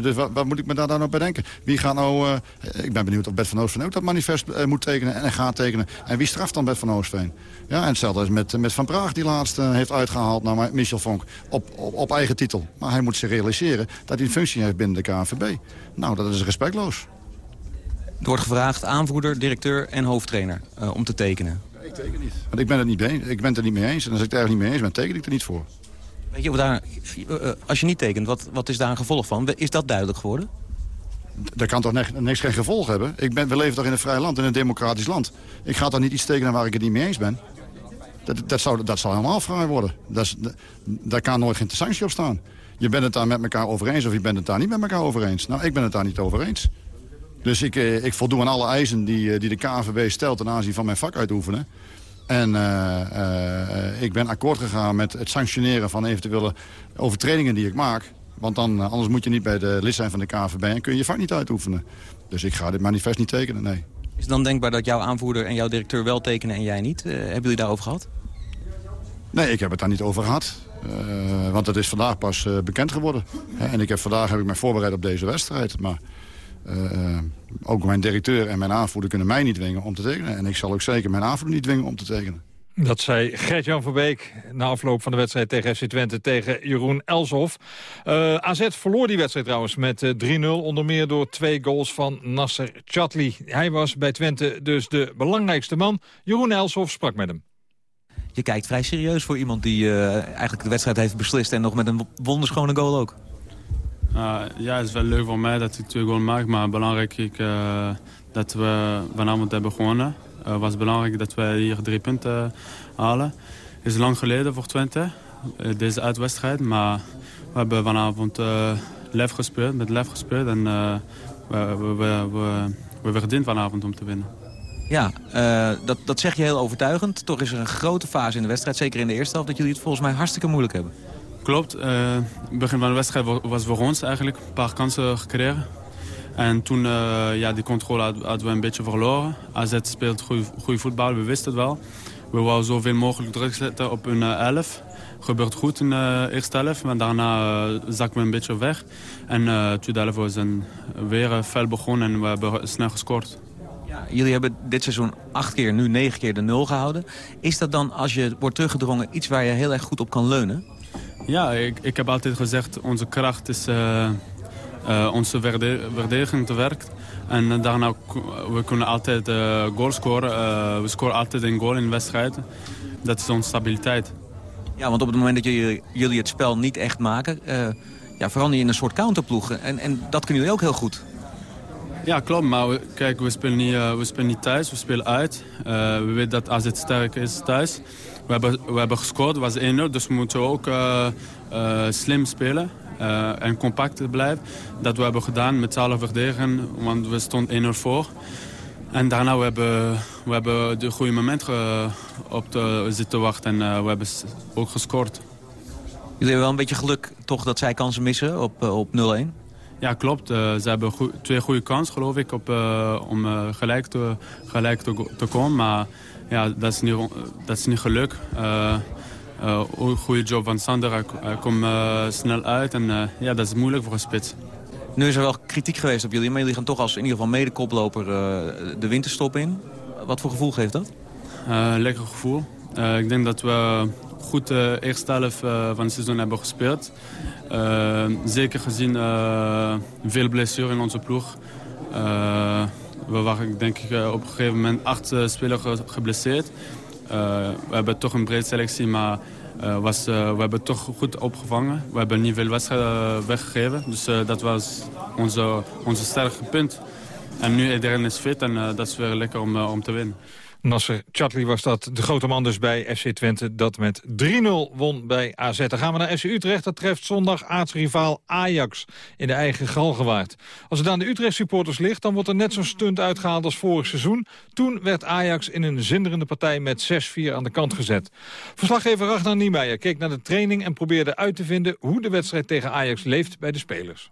dus wat, wat moet ik me daar dan nou bij denken? Wie gaat nou... ik ben benieuwd of Bert van Oostveen ook dat manifest moet tekenen en gaat tekenen. En wie straft dan Bert van Oostveen? Ja, en hetzelfde is met, met Van Praag, die laatst heeft uitgehaald naar Michel Vonk op, op, op eigen titel. Maar hij moet zich realiseren dat hij een functie heeft binnen de KNVB. Nou, dat is respectloos. Er wordt gevraagd aanvoerder, directeur en hoofdtrainer eh, om te tekenen. Ik teken niet. Want ik ben het niet mee, ik ben het er niet mee eens. En als ik het ergens niet mee eens ben, teken ik er niet voor. Weet je, daar, eh, eh, als je niet tekent, wat, wat is daar een gevolg van? Is dat duidelijk geworden? Dat kan toch niks, geen gevolg hebben? Ik ben, we leven toch in een vrij land, in een democratisch land. Ik ga toch niet iets tekenen waar ik het niet mee eens ben? Dat, dat, zou, dat zal helemaal fraai worden. Dat is, dat- daar kan nooit geen sanctie op staan. Je bent het daar met elkaar over eens of je bent het daar niet met elkaar over eens. Nou, ik ben het daar niet over eens. Dus ik, eh, ik voldoe aan alle eisen die, eh, die de KNVB stelt ten aanzien van mijn vak uitoefenen. En eh, ik ben akkoord gegaan met het sanctioneren van eventuele overtredingen die ik maak. Want dan, anders moet je niet bij de lid zijn van de KNVB en kun je je vak niet uitoefenen. Dus ik ga dit manifest niet tekenen, nee. Is het dan denkbaar dat jouw aanvoerder en jouw directeur wel tekenen en jij niet? Hebben jullie daarover gehad? Nee, ik heb het daar niet over gehad. Eh, want het is vandaag pas bekend geworden. Hè, en ik heb, vandaag heb ik mij voorbereid op deze wedstrijd. Maar eh, eh, ook mijn directeur en mijn aanvoerder kunnen mij niet dwingen om te tekenen. En ik zal ook zeker mijn aanvoerder niet dwingen om te tekenen. Dat zei Gert-Jan Verbeek na afloop van de wedstrijd tegen FC Twente tegen Jeroen Elshoff. Eh, AZ verloor die wedstrijd trouwens met eh, 3-0. Onder meer door twee goals van Nasser Chatli. Hij was bij Twente dus de belangrijkste man. Jeroen Elshoff sprak met hem. Je kijkt vrij serieus voor iemand die eh, eigenlijk de wedstrijd heeft beslist... en nog met een wonderschone goal ook. Uh, ja, het is wel leuk voor mij dat ik twee goals maak, maar belangrijk ik, eh, dat we vanavond hebben gewonnen. Het was belangrijk dat we hier drie punten halen. Het is lang geleden voor Twente, eh, deze uitwedstrijd, maar we hebben vanavond eh lef gespeeld, met lef gespeeld en eh, we, we, we, we, verdienen vanavond om te winnen. Ja, eh, dat, dat zeg je heel overtuigend. Toch is er een grote fase in de wedstrijd, zeker in de eerste helft... dat jullie het volgens mij hartstikke moeilijk hebben. Klopt. eh, het begin van de wedstrijd wa- was voor ons eigenlijk. Een paar kansen gekregen. En toen, eh, ja, die controle had- hadden we een beetje verloren. AZ speelt goed voetbal, we wisten het wel. We wouden zoveel mogelijk druk zetten op hun eh, elf. Gebeurt goed in de eerste helft, maar daarna zakken we een beetje weg. En de tweede helft was een, weer fel begonnen en we hebben snel gescoord. Jullie hebben dit seizoen acht keer, nu negen keer de nul gehouden. Is dat dan, als je wordt teruggedrongen, iets waar je heel erg goed op kan leunen? Ja, ik, ik heb altijd gezegd, onze kracht is eh, eh, onze verde- verdediging te werk. En eh, daarna we kunnen altijd eh goal scoren. We scoren altijd een goal in wedstrijden. Dat is onze stabiliteit. Ja, want op het moment dat jullie, jullie het spel niet echt maken... ja, verander je in een soort counterploeg. En, en dat kunnen jullie ook heel goed. Ja, klopt. Maar we, kijk, we spelen, niet, we spelen niet thuis, we spelen uit. We weten dat AZ sterk is thuis. We hebben, we hebben gescoord, het was 1-0. Dus we moeten ook eh, eh, slim spelen eh, en compact blijven. Dat we hebben gedaan met z'n allen verdedigen, want we stonden 1-0 voor. En daarna we hebben we hebben de goede moment ge- op te zitten wachten en we hebben ook gescoord. Jullie hebben wel een beetje geluk toch dat zij kansen missen op, op 0-1. Ja, klopt. Ze hebben goe- twee goede kansen, geloof ik, op, om gelijk, te, gelijk te komen. Maar ja, dat is niet, dat is niet geluk. Eh eh, een goede job van Sander. Hij, komt eh, snel uit en eh, ja, dat is moeilijk voor een spits. Nu is er wel kritiek geweest op jullie, maar jullie gaan toch als in ieder geval medekoploper eh, de winterstop in. Wat voor gevoel geeft dat? Eh, lekker gevoel. Eh, ik denk dat we goed de eerste helft eh, van het seizoen hebben gespeeld. Eh, zeker gezien eh, veel blessuren in onze ploeg. We waren denk ik eh, op een gegeven moment acht eh, spelers ge- geblesseerd. Eh, we hebben toch een breed selectie, maar was, we hebben toch goed opgevangen. We hebben niet veel wedstrijden weggegeven. Dus dat was onze, onze sterke punt. En nu iedereen is fit en dat is weer lekker om, om te winnen. Nasser Chatli was dat, de grote man dus bij FC Twente... dat met 3-0 won bij AZ. Dan gaan we naar FC Utrecht. Dat treft zondag aartsrivaal Ajax in de eigen Galgenwaard. Als het aan de Utrecht-supporters ligt... dan wordt er net zo'n stunt uitgehaald als vorig seizoen. Toen werd Ajax in een zinderende partij met 6-4 aan de kant gezet. Verslaggever Ragnar Niemeyer keek naar de training... en probeerde uit te vinden hoe de wedstrijd tegen Ajax leeft bij de spelers.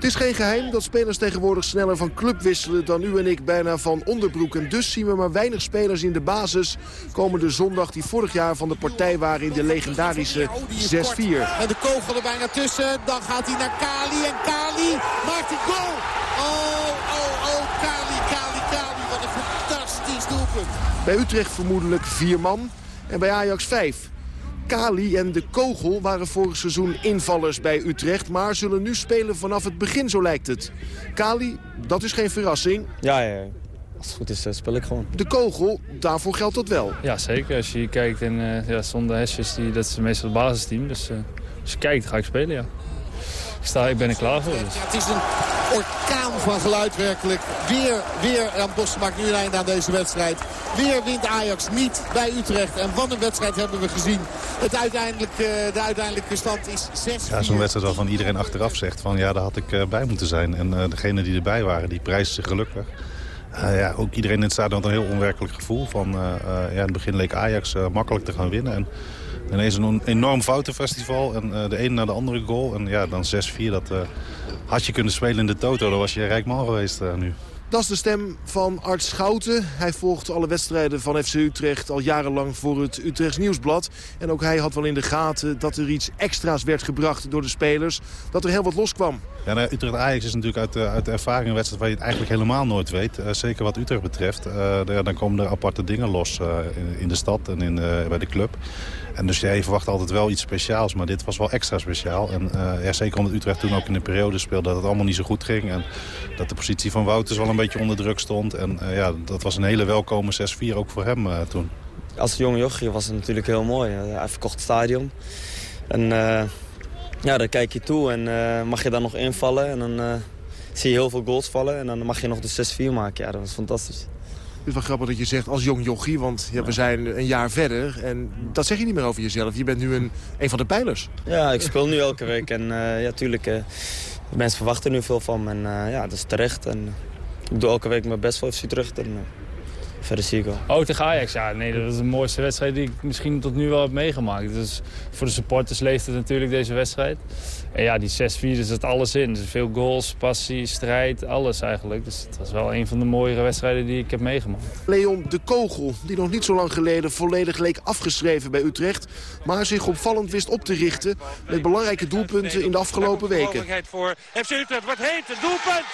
Het is geen geheim dat spelers tegenwoordig sneller van club wisselen dan u en ik bijna van onderbroek. En dus zien we maar weinig spelers in de basis komende zondag die vorig jaar van de partij waren in de legendarische 6-4. En de kogel er bijna tussen. Dan gaat hij naar Kali en Kali maakt die goal. Oh, oh, oh, Kali, Kali, Kali. Wat een fantastisch doelpunt. Bij Utrecht vermoedelijk vier man en bij Ajax vijf. Kali en de Kogel waren vorig seizoen invallers bij Utrecht... maar zullen nu spelen vanaf het begin, zo lijkt het. Kali, dat is geen verrassing. Ja, ja. Als het goed is, eh, speel ik gewoon. De Kogel, daarvoor geldt dat wel. Ja, zeker. Als je kijkt, en, uh, ja, zonder Hesjes, die, dat is meestal het basisteam. Dus uh, als je kijkt, ga ik spelen, ja sta, ik ben er klaar voor. Dus. het is een orkaan van geluid werkelijk. Weer, weer Bos maakt nu een einde aan deze wedstrijd. Weer wint Ajax niet bij Utrecht. En wat een wedstrijd hebben we gezien. Het uiteindelijk, eh, de uiteindelijke stand is 6 Ja, zo'n wedstrijd waarvan iedereen achteraf zegt van ja, daar had ik eh, bij moeten zijn. En uh, degene die erbij waren, die prijzen zich gelukkig. ja, ook iedereen in het stadion had een heel onwerkelijk gevoel. Van, ja, in het begin leek Ajax makkelijk te gaan winnen. En Ineens een enorm foutenfestival en uh, de ene naar de andere goal. En ja, dan 6-4, dat uh, had je kunnen spelen in de Toto. Dan was je rijk man geweest uh, nu. Dat is de stem van Art Schouten. Hij volgt alle wedstrijden van FC Utrecht al jarenlang voor het Utrechts Nieuwsblad. En ook hij had wel in de gaten dat er iets extra's werd gebracht door de spelers. Dat er heel wat loskwam. Ja, nou, Utrecht-Ajax is natuurlijk uit, uit de ervaring een wedstrijd waar je het eigenlijk helemaal nooit weet. Uh, zeker wat Utrecht betreft. Uh, dan komen er aparte dingen los uh, in, in, de stad en in, bij de club. En dus jij verwacht altijd wel iets speciaals, maar dit was wel extra speciaal. En ja, zeker omdat Utrecht toen ook in de periode speelde dat het allemaal niet zo goed ging. En dat de positie van Wouters wel een beetje onder druk stond. En ja, dat was een hele welkome 6-4 ook voor hem toen. Als jonge jochie was het natuurlijk heel mooi. Hij verkocht het stadion. En ja, dan kijk je toe en uh, mag je dan nog invallen. En dan uh, zie je heel veel goals vallen. En dan mag je nog de 6-4 maken. Ja, dat was fantastisch. Het is wel grappig dat je zegt als jong jochie, want ja, we zijn een jaar verder. En dat zeg je niet meer over jezelf. Je bent nu een, een van de pijlers. Ja, ik speel nu elke week. En uh, ja, tuurlijk, mensen verwachten nu veel van me. En ja, dat is terecht. En ik doe elke week mijn best voor FC terug. En, verder zie ik wel. Oh, tegen Ajax, ja. Nee, dat is de mooiste wedstrijd die ik misschien tot nu wel heb meegemaakt. Dus voor de supporters leeft het natuurlijk deze wedstrijd. En ja, die 6-4, er zit alles in. Dus veel goals, passie, strijd, alles eigenlijk. Dus het was wel een van de mooiere wedstrijden die ik heb meegemaakt. Leon de Kogel, die nog niet zo lang geleden volledig leek afgeschreven bij Utrecht... maar zich opvallend wist op te richten met belangrijke doelpunten in de afgelopen weken. voor FC Utrecht wordt heet, doelpunt!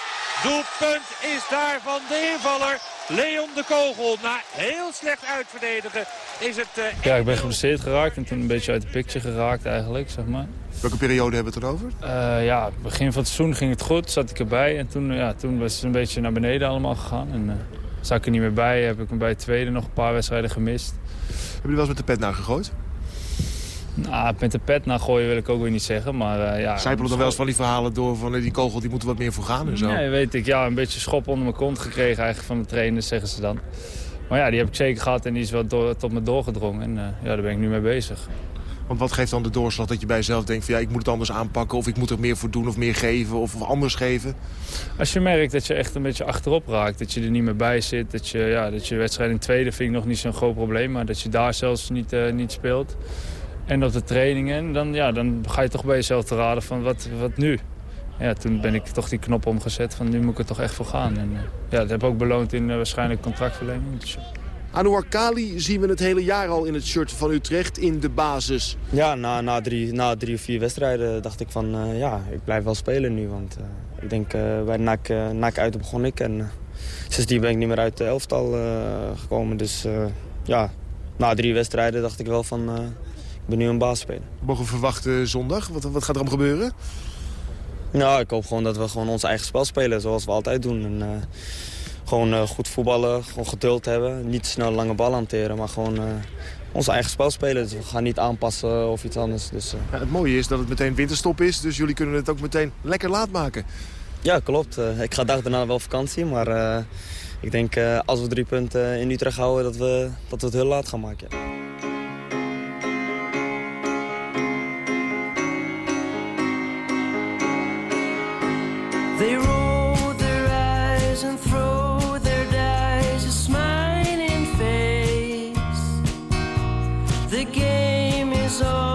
Doelpunt is daar van de invaller Leon de Kogel. Na heel slecht uitverdedigen is het... Uh, ja, ik ben geblesseerd geraakt en toen een beetje uit de picture geraakt eigenlijk, zeg maar. Welke periode hebben we het erover? Uh, ja, begin van het seizoen ging het goed, zat ik erbij. En toen, ja, toen was het een beetje naar beneden allemaal gegaan. En uh, zat ik er niet meer bij, heb ik me bij het tweede nog een paar wedstrijden gemist. Hebben jullie wel eens met de pet naar gegooid? Nou, met de pet naar gooien wil ik ook weer niet zeggen. Maar, uh, ja, Zijpelen er wel eens van die verhalen door van die kogel die moet er wat meer voor gaan en zo? Nee, weet ik. Ja, een beetje schop onder mijn kont gekregen eigenlijk van de trainers, zeggen ze dan. Maar ja, die heb ik zeker gehad en die is wel door, tot me doorgedrongen. En uh, ja, daar ben ik nu mee bezig. Want wat geeft dan de doorslag dat je bij jezelf denkt van ja, ik moet het anders aanpakken... of ik moet er meer voor doen of meer geven of, of anders geven? Als je merkt dat je echt een beetje achterop raakt, dat je er niet meer bij zit... dat je, ja, dat je wedstrijd in tweede vind ik nog niet zo'n groot probleem... maar dat je daar zelfs niet, uh, niet speelt en op de trainingen, dan, ja, dan ga je toch bij jezelf te raden van wat, wat nu? Ja, toen ben ik toch die knop omgezet van nu moet ik er toch echt voor gaan. En, ja, dat heb ik ook beloond in uh, waarschijnlijk contractverlenging. Dus, Anouar Kali zien we het hele jaar al in het shirt van Utrecht in de basis. Ja, na, na, drie, na drie of vier wedstrijden dacht ik van uh, ja, ik blijf wel spelen nu. Want uh, ik denk bij NAC, NAC uit begon ik en sindsdien ben ik niet meer uit de elftal gekomen. Dus ja, na drie wedstrijden dacht ik wel van ben nu een baas spelen. Mogen we verwachten zondag? Wat, wat gaat er allemaal gebeuren? Nou, ik hoop gewoon dat we gewoon ons eigen spel spelen zoals we altijd doen. En, uh, gewoon eh, goed voetballen, gewoon geduld hebben. Niet snel lange bal hanteren, maar gewoon eh, ons eigen spel spelen. Dus we gaan niet aanpassen of iets anders. Dus, eh. Ja, het mooie is dat het meteen winterstop is, dus jullie kunnen het ook meteen lekker laat maken. Ja, klopt. Eh, ik ga dag daarna wel vakantie, maar eh, ik denk eh, als we drie punten in Utrecht houden dat we, dat we het heel laat gaan maken. ja. They roll their eyes and throw their dice, a smiling face. The game is on,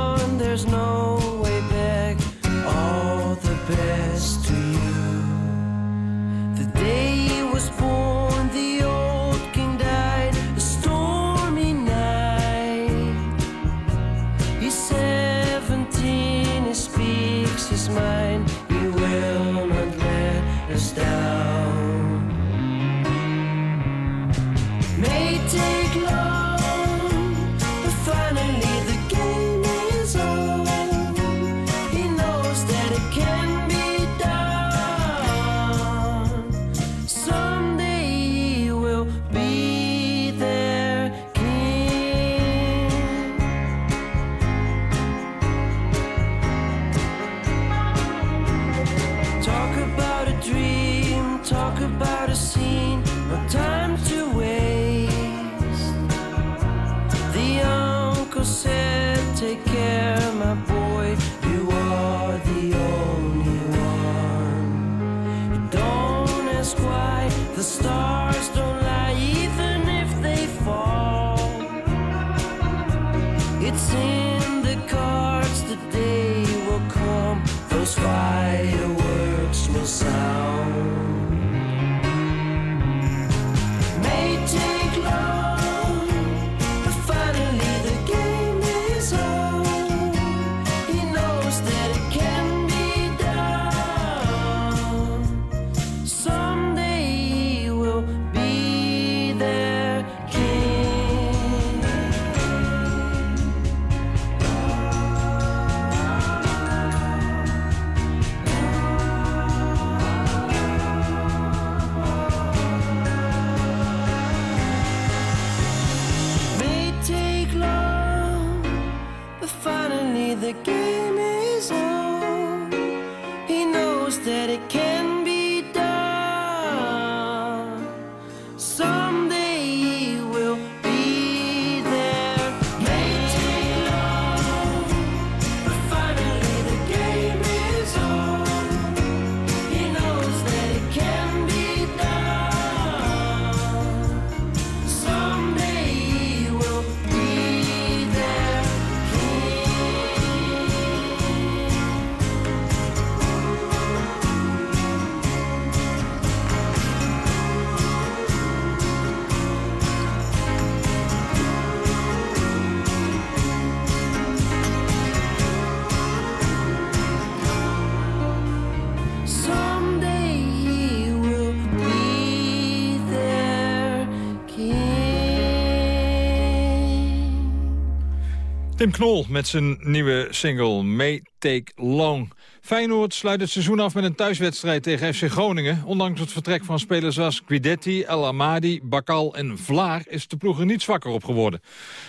Tim Knol met zijn nieuwe single May Take Long. Feyenoord sluit het seizoen af met een thuiswedstrijd tegen FC Groningen. Ondanks het vertrek van spelers als Guidetti, El Amadi, Bakal en Vlaar... is de ploeg er niet zwakker op geworden.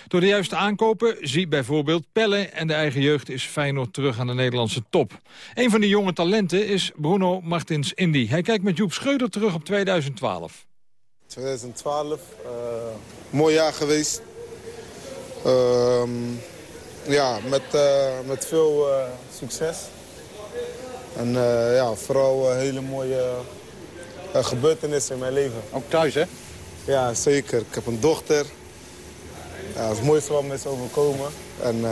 Door de juiste aankopen, zie bijvoorbeeld Pelle en de eigen jeugd... is Feyenoord terug aan de Nederlandse top. Een van die jonge talenten is Bruno Martins Indy. Hij kijkt met Joep Schreuder terug op 2012. 2012, eh, mooi jaar geweest. Ehm, ja, met, eh, met veel eh, succes. En eh, ja, vooral hele mooie gebeurtenissen in mijn leven. Ook thuis, hè? Ja, zeker. Ik heb een dochter. Ja, is het mooiste wat me is overkomen. En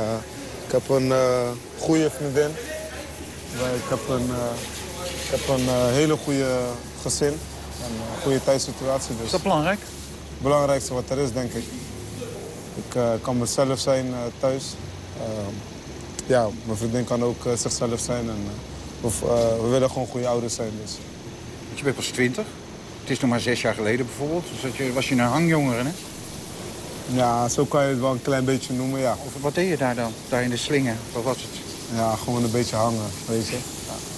ik heb een eh, goede vriendin. Ik heb een, ik heb een hele goede gezin. En een goede thuissituatie. Dus. Is dat belangrijk? Het belangrijkste wat er is, denk ik. Ik kan mezelf zijn thuis. Ehm, ja, mijn vriendin kan ook eh, zichzelf zijn. En, eh, we, eh, we willen gewoon goede ouders zijn. Dus. Je bent pas 20. Het is nog maar zes jaar geleden bijvoorbeeld. Dus dat je, was je een hangjongere, hè? Ja, zo kan je het wel een klein beetje noemen, ja. Of wat deed je daar dan? Daar in de slingen? Wat was het? Ja, gewoon een beetje hangen, weet je.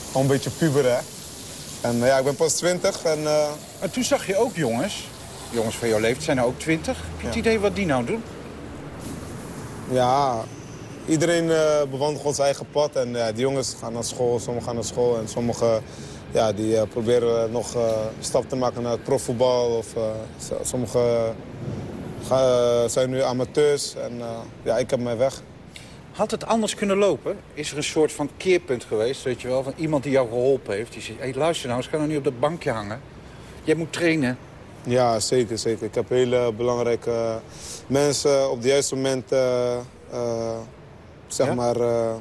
Gewoon een beetje puberen, hè. En ja, ik ben pas 20 en... En toen zag je ook jongens, jongens van jouw leeftijd zijn ook 20. Heb je het idee wat die nou doen? Ja, iedereen eh bewandelt gewoon zijn eigen pad. En ja, die jongens gaan naar school, sommigen gaan naar school. En sommigen ja, die, eh, proberen nog eh, een stap te maken naar het profvoetbal. Of, eh, sommigen gaan- zijn nu amateurs. En eh, ja, ik heb mijn weg. Had het anders kunnen lopen? Is er een soort van keerpunt geweest, weet je wel? Van iemand die jou geholpen heeft. Die zegt, hey, luister nou eens, ga nou niet op dat bankje hangen. Jij moet trainen. Ja, zeker, zeker. Ik heb hele belangrijke mensen op het juiste moment eh, eh, zeg Ja? maar, eh,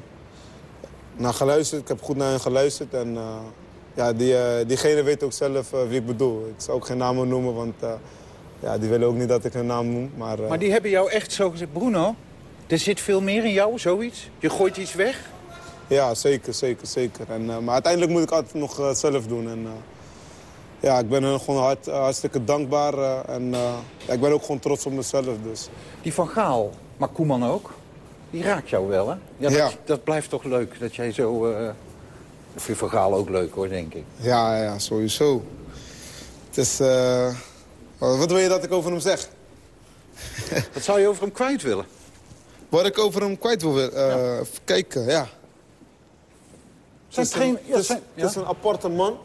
naar geluisterd. Ik heb goed naar hen geluisterd. En eh, ja, die, eh, diegene weet ook zelf wie ik bedoel. Ik zal ook geen namen noemen, want ja, die willen ook niet dat ik hun naam noem. Maar, Maar die hebben jou echt zo gezegd, Bruno, er zit veel meer in jou, zoiets. Je gooit iets weg. Ja, zeker, zeker, zeker. En, maar uiteindelijk moet ik altijd nog zelf doen. En, ja, ik ben hun gewoon hart, hartstikke dankbaar. en ja, ik ben ook gewoon trots op mezelf. Dus. Die van Gaal, maar Koeman ook, die raakt jou wel, hè? Ja, dat, Ja. dat blijft toch leuk, dat jij zo... eh vind Van Gaal ook leuk, hoor, denk ik. Ja, ja, sowieso. Het is... eh, wat wil je dat ik over hem zeg? Wat zou je over hem kwijt willen? Wat ik over hem kwijt wil... eh, even kijken, ja. Het is, een, ja, het is- het is een aparte man.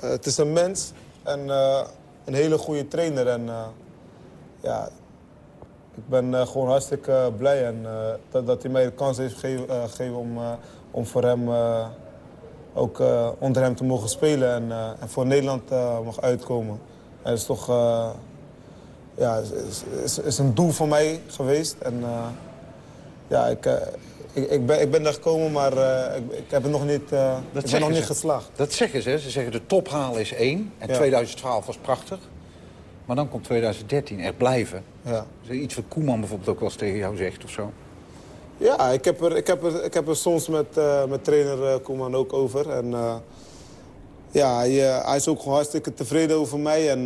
Het is een mens. En een hele goede trainer. En ja... Ik ben eh, gewoon hartstikke eh, blij en, eh, dat, dat hij mij de kans heeft gegeven, om, om voor hem ook onder hem te mogen spelen en, en voor Nederland mag uitkomen. En dat is toch ja, is, is, is, een doel voor mij geweest. En ja, ik, ik, ik, ben, ik ben daar gekomen, maar ik, ik heb het nog niet, eh, ik ben nog niet ze. geslaagd. Dat zeggen ze. Ze zeggen de top halen is één. En Ja. 2012 was prachtig. Maar dan komt 2013 echt blijven. Ja. Er iets wat Koeman bijvoorbeeld ook wel eens tegen jou zegt of zo? Ja, ik heb er, ik heb er, ik heb er soms met, eh, met trainer eh, Koeman ook over. En eh, ja, hij, hij is ook gewoon hartstikke tevreden over mij. En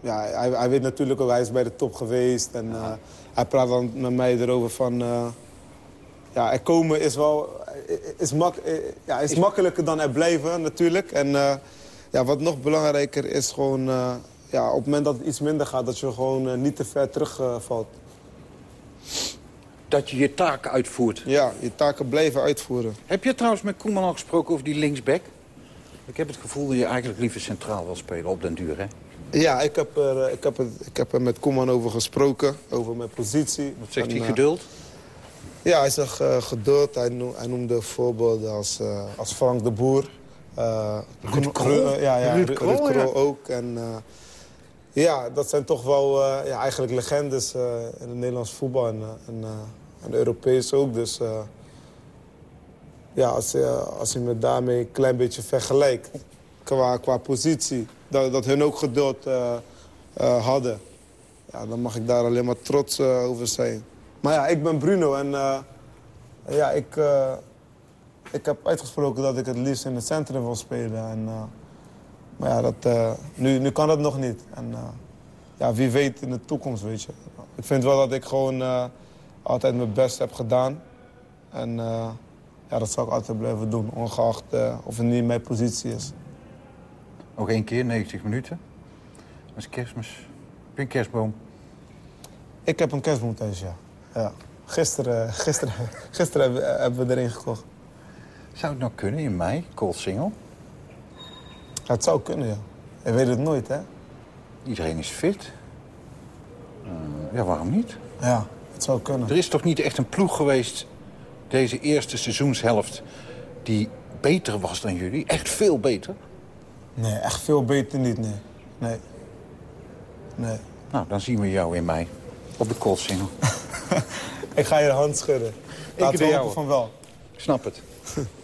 ja, hij, hij weet natuurlijk ook, hij is bij de top geweest. En hij praat dan met mij erover van... ja, er komen is wel is, mak, ja, is makkelijker dan er blijven natuurlijk. En ja, wat nog belangrijker is gewoon... eh, ja, op het moment dat het iets minder gaat, dat je gewoon eh, niet te ver terugvalt. Dat je je taken uitvoert. Ja, je taken blijven uitvoeren. Heb je trouwens met Koeman al gesproken over die linksback? Ik heb het gevoel dat je eigenlijk liever centraal wil spelen op den duur, hè? Ja, ik heb, er, eh, ik, heb het, ik heb er met Koeman over gesproken, over mijn positie. Wat zegt En, hij, eh, geduld? Ja, hij zegt eh, geduld. Hij, noem, hij noemde voorbeelden als, eh, als Frank de Boer. eh, Ruud Ru- Krol? Ja, ja, Ruud Ru- Krol, Ruud Krol ja. ook. En, eh, ja, dat zijn toch wel eh, ja, eigenlijk legendes eh, in het Nederlands voetbal en, eh, en, en Europees ook. Dus ja, als, als je me daarmee een klein beetje vergelijkt qua, qua positie, dat, dat hun ook geduld hadden, ja, dan mag ik daar alleen maar trots over zijn. Maar ja, ik ben Bruno en ja, ik, ik heb uitgesproken dat ik het liefst in het centrum wil spelen. En, maar ja, dat, eh, nu, nu kan dat nog niet. En eh, ja, wie weet in de toekomst, weet je. Ik vind wel dat ik gewoon eh, altijd mijn best heb gedaan. En ja, dat zal ik altijd blijven doen, ongeacht of het niet mijn positie is. Nog één keer, 90 minuten. Dat is kerstmis. Heb je een kerstboom? Ik heb een kerstboom thuis, ja. ja. Gisteren, gisteren, gisteren hebben, hebben we erin gekocht. Zou het nou kunnen in mei, cold single? Het zou kunnen, ja. Je weet het nooit, hè? Iedereen is fit. Eh, ja, waarom niet? Ja, het zou kunnen. Er is toch niet echt een ploeg geweest deze eerste seizoenshelft die beter was dan jullie? Echt veel beter? Nee, echt veel beter niet, nee. Nee. Nee. Nou, dan zien we jou in mei. Op de cold single. Ik ga je hand schudden. Laten de we hopen van wel. Ik snap het.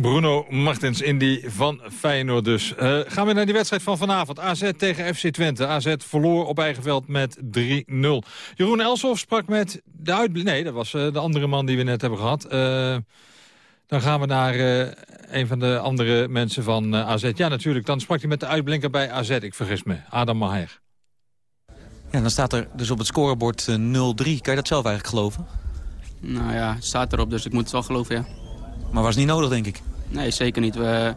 Bruno Martens Indy van Feyenoord dus. Eh, gaan we naar die wedstrijd van vanavond. AZ tegen FC Twente. AZ verloor op eigen veld met 3-0. Jeroen Elsof sprak met de uit... Nee, dat was eh, de andere man die we net hebben gehad. Eh, dan gaan we naar eh, een van de andere mensen van AZ. Ja, natuurlijk. Dan sprak hij met de uitblinker bij AZ. Ik vergis me. Adam Maher. Ja, dan staat er dus op het scorebord eh, 0-3. Kan je dat zelf eigenlijk geloven? Nou ja, het staat erop, dus ik moet het wel geloven, ja. Maar was niet nodig, denk ik. Nee, zeker niet. We,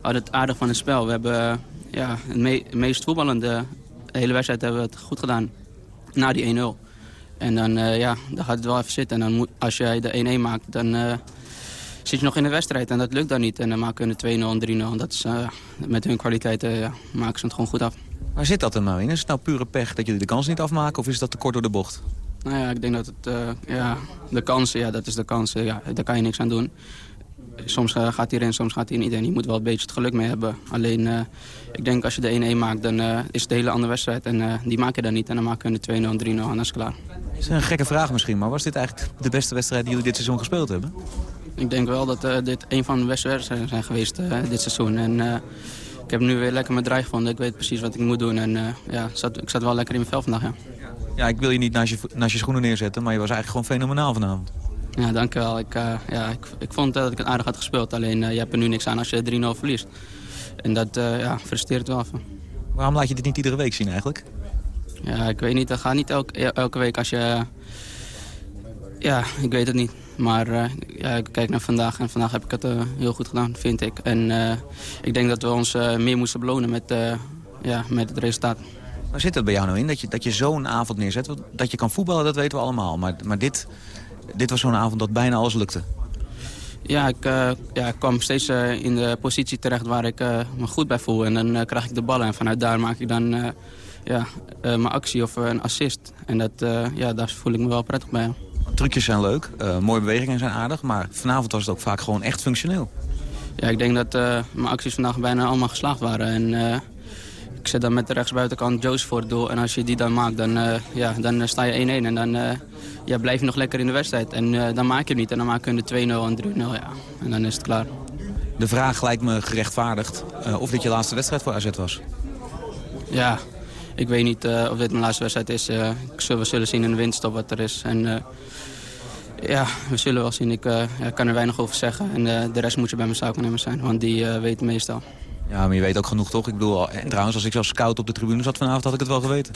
hadden het aardig van het spel. We hebben eh, ja, het, me het meest voetballende de hele wedstrijd hebben we het goed gedaan. Na die 1-0. En dan, uh, ja, dan gaat het wel even zitten. En dan moet, als jij de 1-1 maakt, dan uh, zit je nog in de wedstrijd. En dat lukt dan niet. En dan maken we de 2-0 en 3-0. Dat is, uh, met hun kwaliteiten ja, maken ze het gewoon goed af. Waar zit dat er nou in? Is het nou pure pech dat jullie de kans niet afmaken? Of is dat te kort door de bocht? Nou ja, ik denk dat het... ja, de kansen, ja, dat is de kansen. Ja, daar kan je niks aan doen soms uh, gaat hij erin, soms gaat hij niet in. Je moet wel een beetje het geluk mee hebben. Alleen, uh, ik denk als je de 1-1 maakt, dan uh, is het een hele andere wedstrijd. En die maak je dan niet. En dan maken we de 2-0 en 3-0 en dan is het klaar. Dat is een gekke vraag misschien, maar was dit eigenlijk de beste wedstrijd die jullie dit seizoen gespeeld hebben? Ik denk wel dat dit een van de beste wedstrijden zijn geweest dit seizoen. En ik heb nu weer lekker mijn draai gevonden. Ik weet precies wat ik moet doen. En ja, ik zat, ik zat wel lekker in mijn vel vandaag, ja. Ja, ik wil je niet naast je, naast je schoenen neerzetten, maar je was eigenlijk gewoon fenomenaal vanavond. Ja, dankjewel. Ik, uh, ja, ik, ik vond dat ik het aardig had gespeeld. Alleen uh, je hebt er nu niks aan als je 3-0 verliest. En dat uh, ja, frustreert wel even. Waarom laat je dit niet iedere week zien eigenlijk? Ja, ik weet niet. Dat gaat niet elke, elke week als je... Ja, ik weet het niet. Maar ja, ik kijk naar vandaag en vandaag heb ik het heel goed gedaan, vind ik. En ik denk dat we ons meer moesten belonen met, ja, met het resultaat. Waar zit dat bij jou nou in? Dat je, dat je zo'n avond neerzet? Dat je kan voetballen, dat weten we allemaal. Maar, maar dit, dit was zo'n avond dat bijna alles lukte. Ja, ik, uh, ja, ik kwam steeds uh, in de positie terecht waar ik uh, me goed bij voel. En dan krijg ik de ballen en vanuit daar maak ik dan ja, mijn actie of een assist. En dat, ja, daar voel ik me wel prettig bij. Trucjes zijn leuk, mooie bewegingen zijn aardig, maar vanavond was het ook vaak gewoon echt functioneel. Ja, ik denk dat mijn acties vandaag bijna allemaal geslaagd waren. En ik zet dan met de rechtsbuitenkant Joost voor het doel. En als je die dan maakt, dan, ja, dan sta je 1-1 en dan ja, blijf je nog lekker in de wedstrijd. En uh, dan maak je hem niet. En dan maken we de 2-0 en 3-0. Ja. En dan is het klaar. De vraag lijkt me gerechtvaardigd of dit je laatste wedstrijd voor AZ was. Ja, ik weet niet of dit mijn laatste wedstrijd is. we zullen zien in de winststop wat er is. En ja, we zullen wel zien. Ik kan er weinig over zeggen. En de rest moet je bij mijn zaakwaarnemer zijn. Want die weet meestal. Ja, maar je weet ook genoeg toch? Ik bedoel, en trouwens, als ik zelf scout op de tribune zat vanavond, had ik het wel geweten.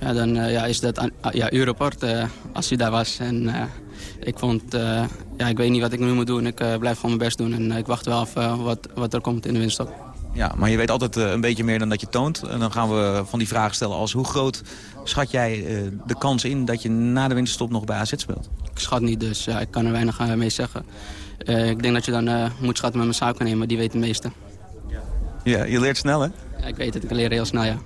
Ja, dan uh, ja, is dat ja, Europort uh, als hij daar was. En uh, ik vond, ja, ik weet niet wat ik nu moet doen. Ik blijf gewoon mijn best doen en ik wacht wel af wat, wat er komt in de winststop. Ja, maar je weet altijd een beetje meer dan dat je toont. En dan gaan we van die vragen stellen als hoe groot schat jij de kans in dat je na de winterstop nog bij AZ speelt? Ik schat niet, dus ja, ik kan er weinig mee zeggen. ik denk dat je dan moet schatten met mijn nemen, die weet het meeste. Ja, je leert snel hè? Ja, ik weet het, ik leer heel snel, ja.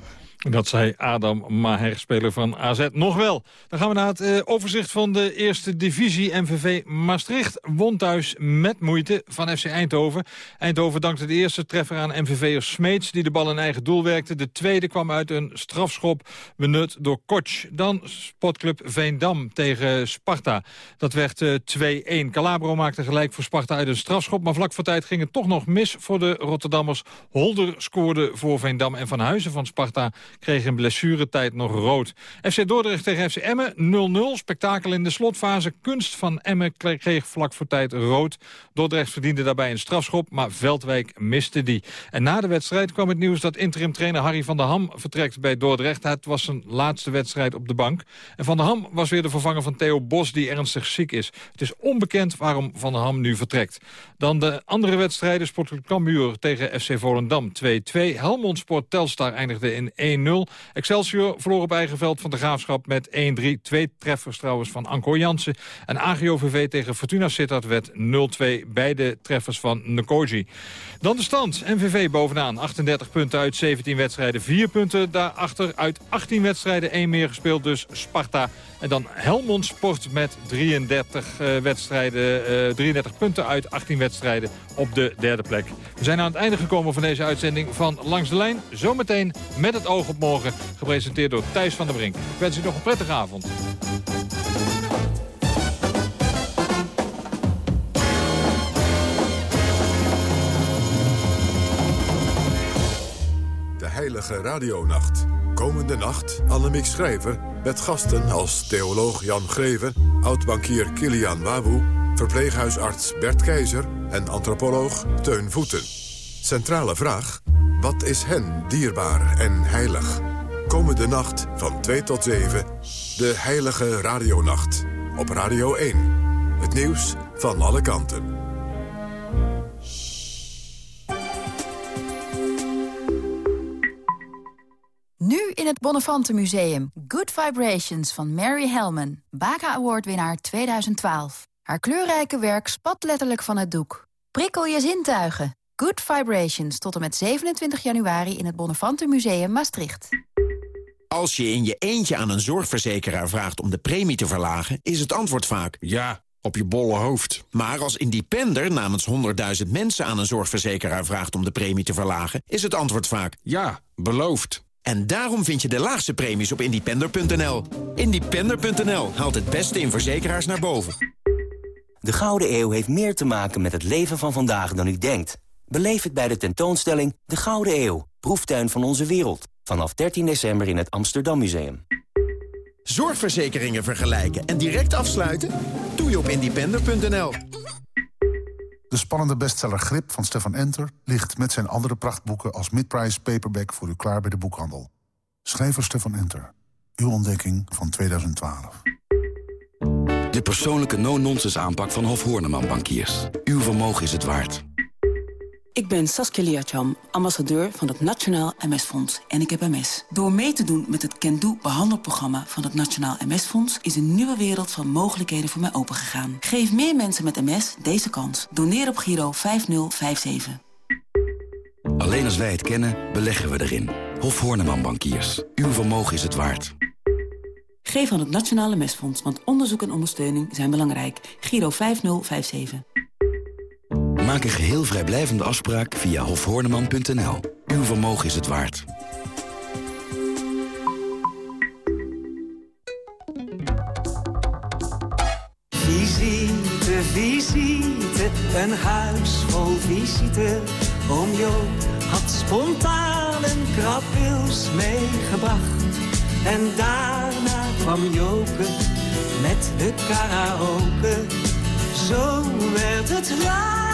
Dat zei Adam Maher, speler van AZ. Nog wel. Dan gaan we naar het uh, overzicht van de eerste divisie. MVV Maastricht won thuis met moeite van FC Eindhoven. Eindhoven dankte de eerste treffer aan MVV'er Smeets... die de bal in eigen doel werkte. De tweede kwam uit een strafschop benut door Koch. Dan Sportclub Veendam tegen Sparta. Dat werd uh, 2-1. Calabro maakte gelijk voor Sparta uit een strafschop... maar vlak voor tijd ging het toch nog mis voor de Rotterdammers. Holder scoorde voor Veendam en Van Huizen van Sparta kreeg in blessuretijd nog rood. FC Dordrecht tegen FC Emmen 0-0. Spektakel in de slotfase. Kunst van Emmen kreeg vlak voor tijd rood. Dordrecht verdiende daarbij een strafschop, maar Veldwijk miste die. En na de wedstrijd kwam het nieuws dat interim-trainer Harry van der Ham vertrekt bij Dordrecht. Het was zijn laatste wedstrijd op de bank. En Van der Ham was weer de vervanger van Theo Bos, die ernstig ziek is. Het is onbekend waarom Van der Ham nu vertrekt. Dan de andere wedstrijden. Sportclub Cambuur tegen FC Volendam 2-2. Helmond Sport Telstar eindigde in 1 Excelsior verloor op eigen veld van de Graafschap met 1-3. Twee treffers trouwens van Anko Jansen. En AGOVV tegen Fortuna Sittard werd 0-2. Beide treffers van Nkoji. Dan de stand. MVV bovenaan. 38 punten uit 17 wedstrijden. 4 punten daarachter uit 18 wedstrijden. 1 meer gespeeld dus Sparta. En dan Helmond Sport met 33 uh, wedstrijden, uh, 33 punten uit 18 wedstrijden op de derde plek. We zijn aan het einde gekomen van deze uitzending van Langs de Lijn. Zometeen met het oog op morgen, gepresenteerd door Thijs van der Brink. Ik wens u nog een prettige avond. De Heilige Radionacht. Komende nacht Annemiek Schrijver met gasten als theoloog Jan Greven... oud-bankier Kilian Wawu, verpleeghuisarts Bert Keizer... en antropoloog Teun Voeten. Centrale vraag, wat is hen dierbaar en heilig? Komende nacht van 2 tot 7, de heilige radionacht. Op Radio 1, het nieuws van alle kanten. Nu in het Bonnefantenmuseum: Good Vibrations van Mary Hellman. Baca Award-winnaar 2012. Haar kleurrijke werk spat letterlijk van het doek. Prikkel je zintuigen Good Vibrations tot en met 27 januari in het Bonnefante Museum Maastricht. Als je in je eentje aan een zorgverzekeraar vraagt om de premie te verlagen... is het antwoord vaak... Ja, op je bolle hoofd. Maar als independer namens 100.000 mensen aan een zorgverzekeraar vraagt om de premie te verlagen... is het antwoord vaak... Ja, beloofd. En daarom vind je de laagste premies op independer.nl. Independer.nl haalt het beste in verzekeraars naar boven. De Gouden Eeuw heeft meer te maken met het leven van vandaag dan u denkt. Beleef het bij de tentoonstelling De Gouden Eeuw, proeftuin van onze wereld. Vanaf 13 december in het Amsterdam Museum. Zorgverzekeringen vergelijken en direct afsluiten? Doe je op independer.nl. De spannende bestseller Grip van Stefan Enter... ligt met zijn andere prachtboeken als midprice paperback... voor u klaar bij de boekhandel. Schrijver Stefan Enter. Uw ontdekking van 2012. De persoonlijke no-nonsense aanpak van Hof Horneman Bankiers. Uw vermogen is het waard. Ik ben Saskia Liacham, ambassadeur van het Nationaal MS-fonds en ik heb MS. Door mee te doen met het Can Do behandelprogramma van het Nationaal MS-fonds... is een nieuwe wereld van mogelijkheden voor mij opengegaan. Geef meer mensen met MS deze kans. Doneer op Giro 5057. Alleen als wij het kennen, beleggen we erin. Hof Horneman Bankiers. Uw vermogen is het waard. Geef aan het Nationale MS-fonds, want onderzoek en ondersteuning zijn belangrijk. Giro 5057. Maak een geheel vrijblijvende afspraak via hofhoorneman.nl. Uw vermogen is het waard. Visite, visite, een huis vol visite. Oom Jo had spontaan een krabwils meegebracht. En daarna kwam Joke met de karaoke. Zo werd het later